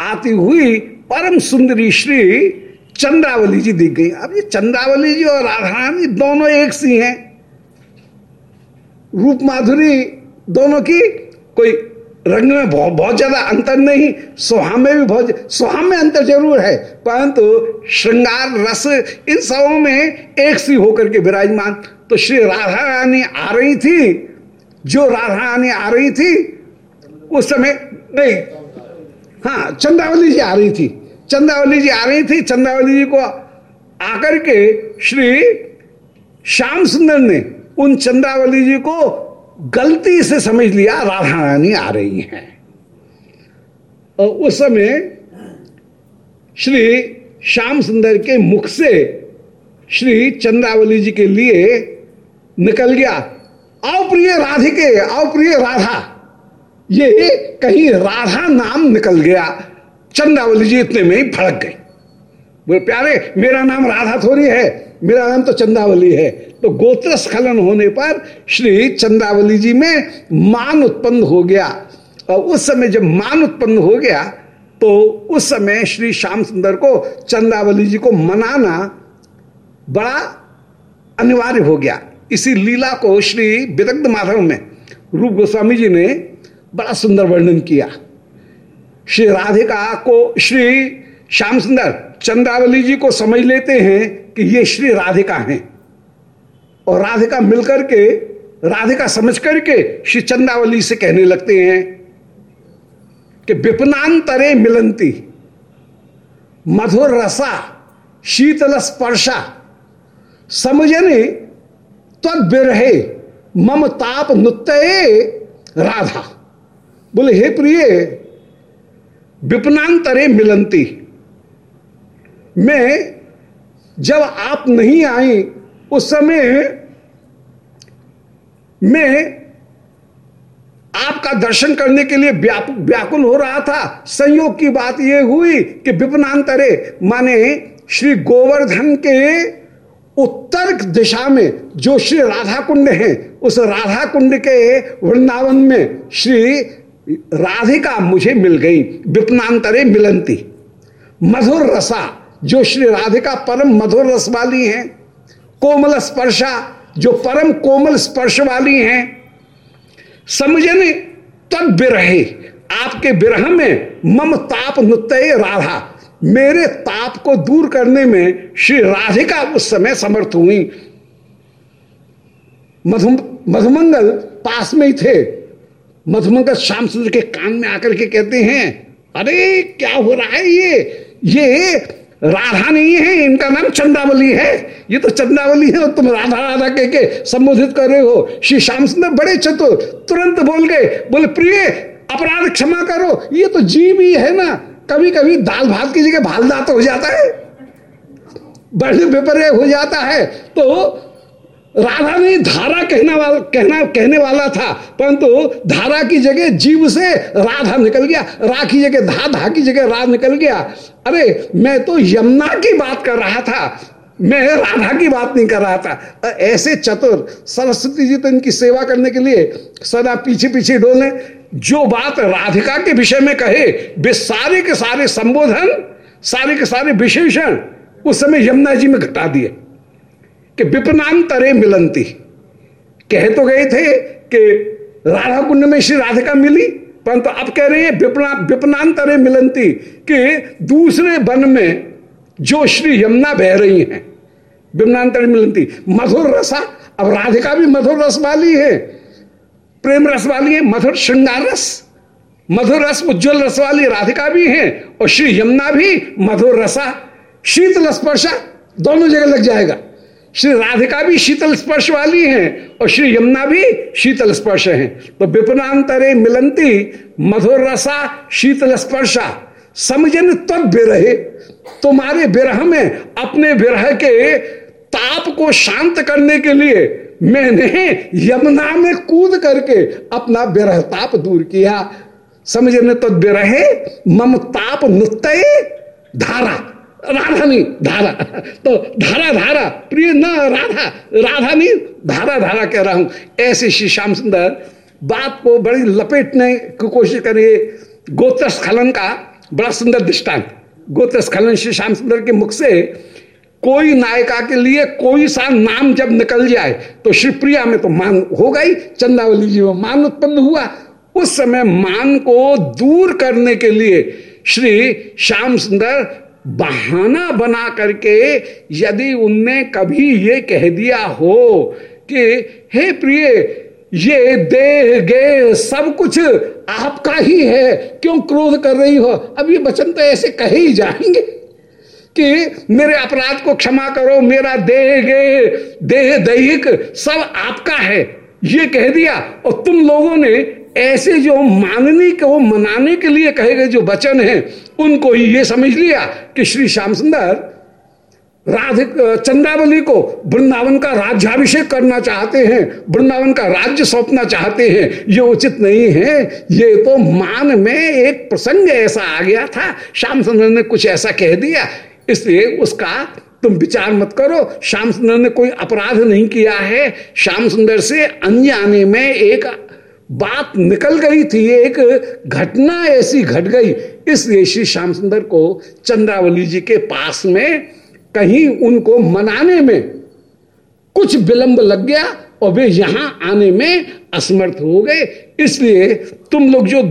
आती हुई परम सुंदरी श्री चंद्रावली जी दिख गई। अब ये चंद्रावली जी और राधा रानी दोनों एक सी हैं। रूप माधुरी दोनों की कोई रंग में बहुत बहुत ज़्यादा अंतर नहीं सुहा में भी बहुत सुहा में अंतर ज़रूर है, परंतु श्रृंगार, रस, इन सबों में एक सी होकर के विराजमान। तो श्री राधा रानी आ रही थी, जो राधा रानी आ रही थी, उस समय नहीं हाँ चंद्रावली जी आ रही थी, चंद्रावली जी आ रही थी, चंद्रावली जी को आकर के श्री श्याम सुंदर ने उन चंद्रावली जी को गलती से समझ लिया राधा रानी आ रही हैं। और उस समय श्री श्याम सुंदर के मुख से श्री चंद्रावली जी के लिए निकल गया। आओ प्रिय राधिके, आओ प्रिय राधा। ये कहीं राधा नाम निकल गया। चंद्रावली जी इतने में ही फड़क गई। बोले प्यारे, मेरा नाम राधा थोड़ी है, मेरा नाम तो चंदावली है। तो गोत्र स्खलन होने पर श्री चंदावली जी में मान उत्पन्न हो गया। और उस समय जब मान उत्पन्न हो गया तो उस समय श्री श्याम सुंदर को चंदावली जी को मनाना बड़ा अनिवार्य हो गया। इसी लीला को श्री विदग्ध माधव में रूप गोस्वामी जी ने बड़ा सुंदर वर्णन किया। श्री राधिका को श्री श्याम सुंदर चंद्रावली जी को समझ लेते हैं कि ये श्री राधिका हैं। और राधिका मिलकर के, राधिका समझ करके श्री चंद्रावली से कहने लगते हैं कि विपनांतरे मिलंती मधुर रसा शीतल स्पर्शा, समझने तत्विरहे मम ताप नुत्ते राधा। बोले, हे प्रिय, विपनांतरे मिलंती मैं जब आप नहीं आई उस समय मैं आपका दर्शन करने के लिए व्याकुल हो रहा था। संयोग की बात यह हुई कि विपनांतरे, माने श्री गोवर्धन के उत्तर दिशा में जो श्री राधा कुंड है, उस राधा कुंड के वृंदावन में श्री राधिका मुझे मिल गई। विपनांतरे मिलंती। मधुर रसा जो श्री राधिका परम मधुर रस वाली हैं, कोमल स्पर्शा, जो परम कोमल स्पर्श वाली हैं समझने तब विरहे आपके विरह में मम ताप नुत्य राधा। मेरे ताप को दूर करने में श्री राधिका उस समय समर्थ हुई। मधु मधुमंगल पास में ही थे। मधुमंगल श्याम सुंदर के कान में आकर के कहते हैं, अरे, क्या हो रहा है ये? ये राधा नहीं है, इनका नाम चंदावली है। ये तो चंदावली है और तुम राधा राधा कह के संबोधित कर रहे हो। श्री श्याम सुंदर बड़े चतुर तुरंत बोल गए, बोले, प्रिय, अपराध क्षमा करो। ये तो जीव ही है ना। कभी कभी दाल भात की जगह भाल दात हो जाता है। बड़े विपर्य हो जाता है। तो राधा नहीं धारा कहना वाला, कहना, कहने वाला था, परंतु धारा की जगह जीव से राधा निकल गया, रा की जगह धा धा की जगह रा निकल गया। अरे, मैं तो यमुना की बात कर रहा था, मैं राधा की बात नहीं कर रहा था। ऐसे चतुर सरस्वती जी तो इनकी सेवा करने के लिए सदा पीछे पीछे डोले। जो बात राधिका के विषय में कहे, वे सारे के सारे संबोधन, सारे के सारे विशेषण उस समय यमुना जी में घटा दिए। कि विपनांतरे मिलंती। कह तो गए थे कि राधा कुंड में श्री राधिका मिली, परंतु अब कह रहे हैं विपना विपनांतरे मिलंती कि दूसरे वन में जो श्री यमुना बह रही हैं विपनांतरे मिलंती। मधुर रसा, अब राधिका भी मधुर रस वाली है, प्रेम रस वाली है, मधुर श्रृंगार रस, मधुर रस, उज्जवल रस वाली राधिका भी है, और श्री यमुना भी मधुर रसा, शीतल स्पर्शा, दोनों जगह लग जाएगा। श्री राधिका भी शीतल स्पर्श वाली हैं और श्री यमुना भी शीतल स्पर्श हैं। तो विपनांतरे मिलंती मधुर रसा शीतल स्पर्शा। समझन तब बिरहे तुम्हारे विरह में अपने विरह के ताप को शांत करने के लिए मैंने यमुना में कूद करके अपना विरह ताप दूर किया। समझने तो विरहे, मम ताप नुत्तये धारा। राधा नहीं धारा। तो धारा धारा, प्रिय न राधा। राधा नहीं धारा धारा कह रहा हूँ। ऐसे श्री श्याम सुंदर बात को बड़ी लपेटने की कोशिश करिए। गोत्र स्खलन का बड़ा सुंदर दृष्टांत। गोत्र स्खलन श्री श्याम सुंदर के मुख से कोई नायिका के लिए कोई सा नाम जब निकल जाए तो श्री प्रिया में तो मान हो गई, चंदावली जी में मान उत्पन्न हुआ। उस समय मान को दूर करने के लिए श्री श्याम सुंदर बहाना बना करके यदि उनने कभी ये कह दिया हो कि, हे प्रिय, ये देह गे सब कुछ आपका ही है, क्यों क्रोध कर रही हो? अब ये वचन तो ऐसे कहे ही जाएँगे कि, मेरे अपराध को क्षमा करो, मेरा देह गे देह, दैहिक सब आपका है। ये कह दिया, और तुम लोगों ने ऐसे जो मानने को मनाने के लिए कहे गए जो वचन हैं, उनको ही ये समझ लिया कि श्री श्याम सुंदर राधिक चंद्रावली को वृंदावन का राज्याभिषेक करना चाहते हैं, वृंदावन का राज्य सौंपना चाहते हैं, ये उचित नहीं है, ये तो मान में एक प्रसंग ऐसा आ गया था, श्याम सुंदर ने कुछ ऐसा कह दिया, इसलिए उसका तुम विचार मत करो। श्याम सुंदर ने कोई अपराध नहीं किया है। श्याम सुंदर से अनजाने में एक बात निकल गई थी। एक घटना ऐसी घट गई। इसलिए श्री श्याम सुंदर को चंद्रावली जी के पास में कहीं उनको मनाने में कुछ विलंब लग गया और वे यहाँ आने में असमर्थ हो गए। इसलिए तुम लोग जो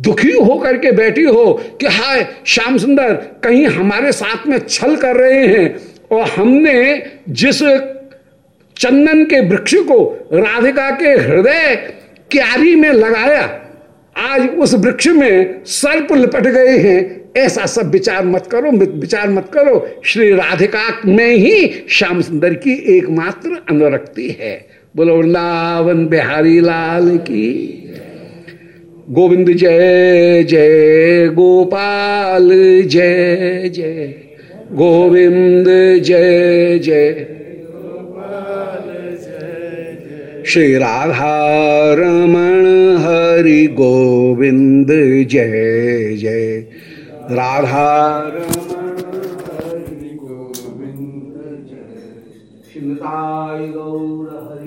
दुखी होकर के बैठी हो कि हाय, श्याम सुंदर कहीं हमारे साथ में छल कर रहे हैं। और हमने जिस चंदन के वृक्ष को राधिका के हृदय क्यारी में लगाया, आज उस वृक्ष में सर्प लिपट गए हैं। ऐसा सब विचार मत करो विचार मत करो। श्री राधिका में ही श्याम सुंदर की एकमात्र अनुरक्ति है। बोलो, वृंदावन बिहारी लाल की। गोविंद जय जय गोपाल, जय जय। गोविंद जय जय। श्री राधारमण हरि गोविंद जय जय। राधा रमण हरि गोविंद जय। गौर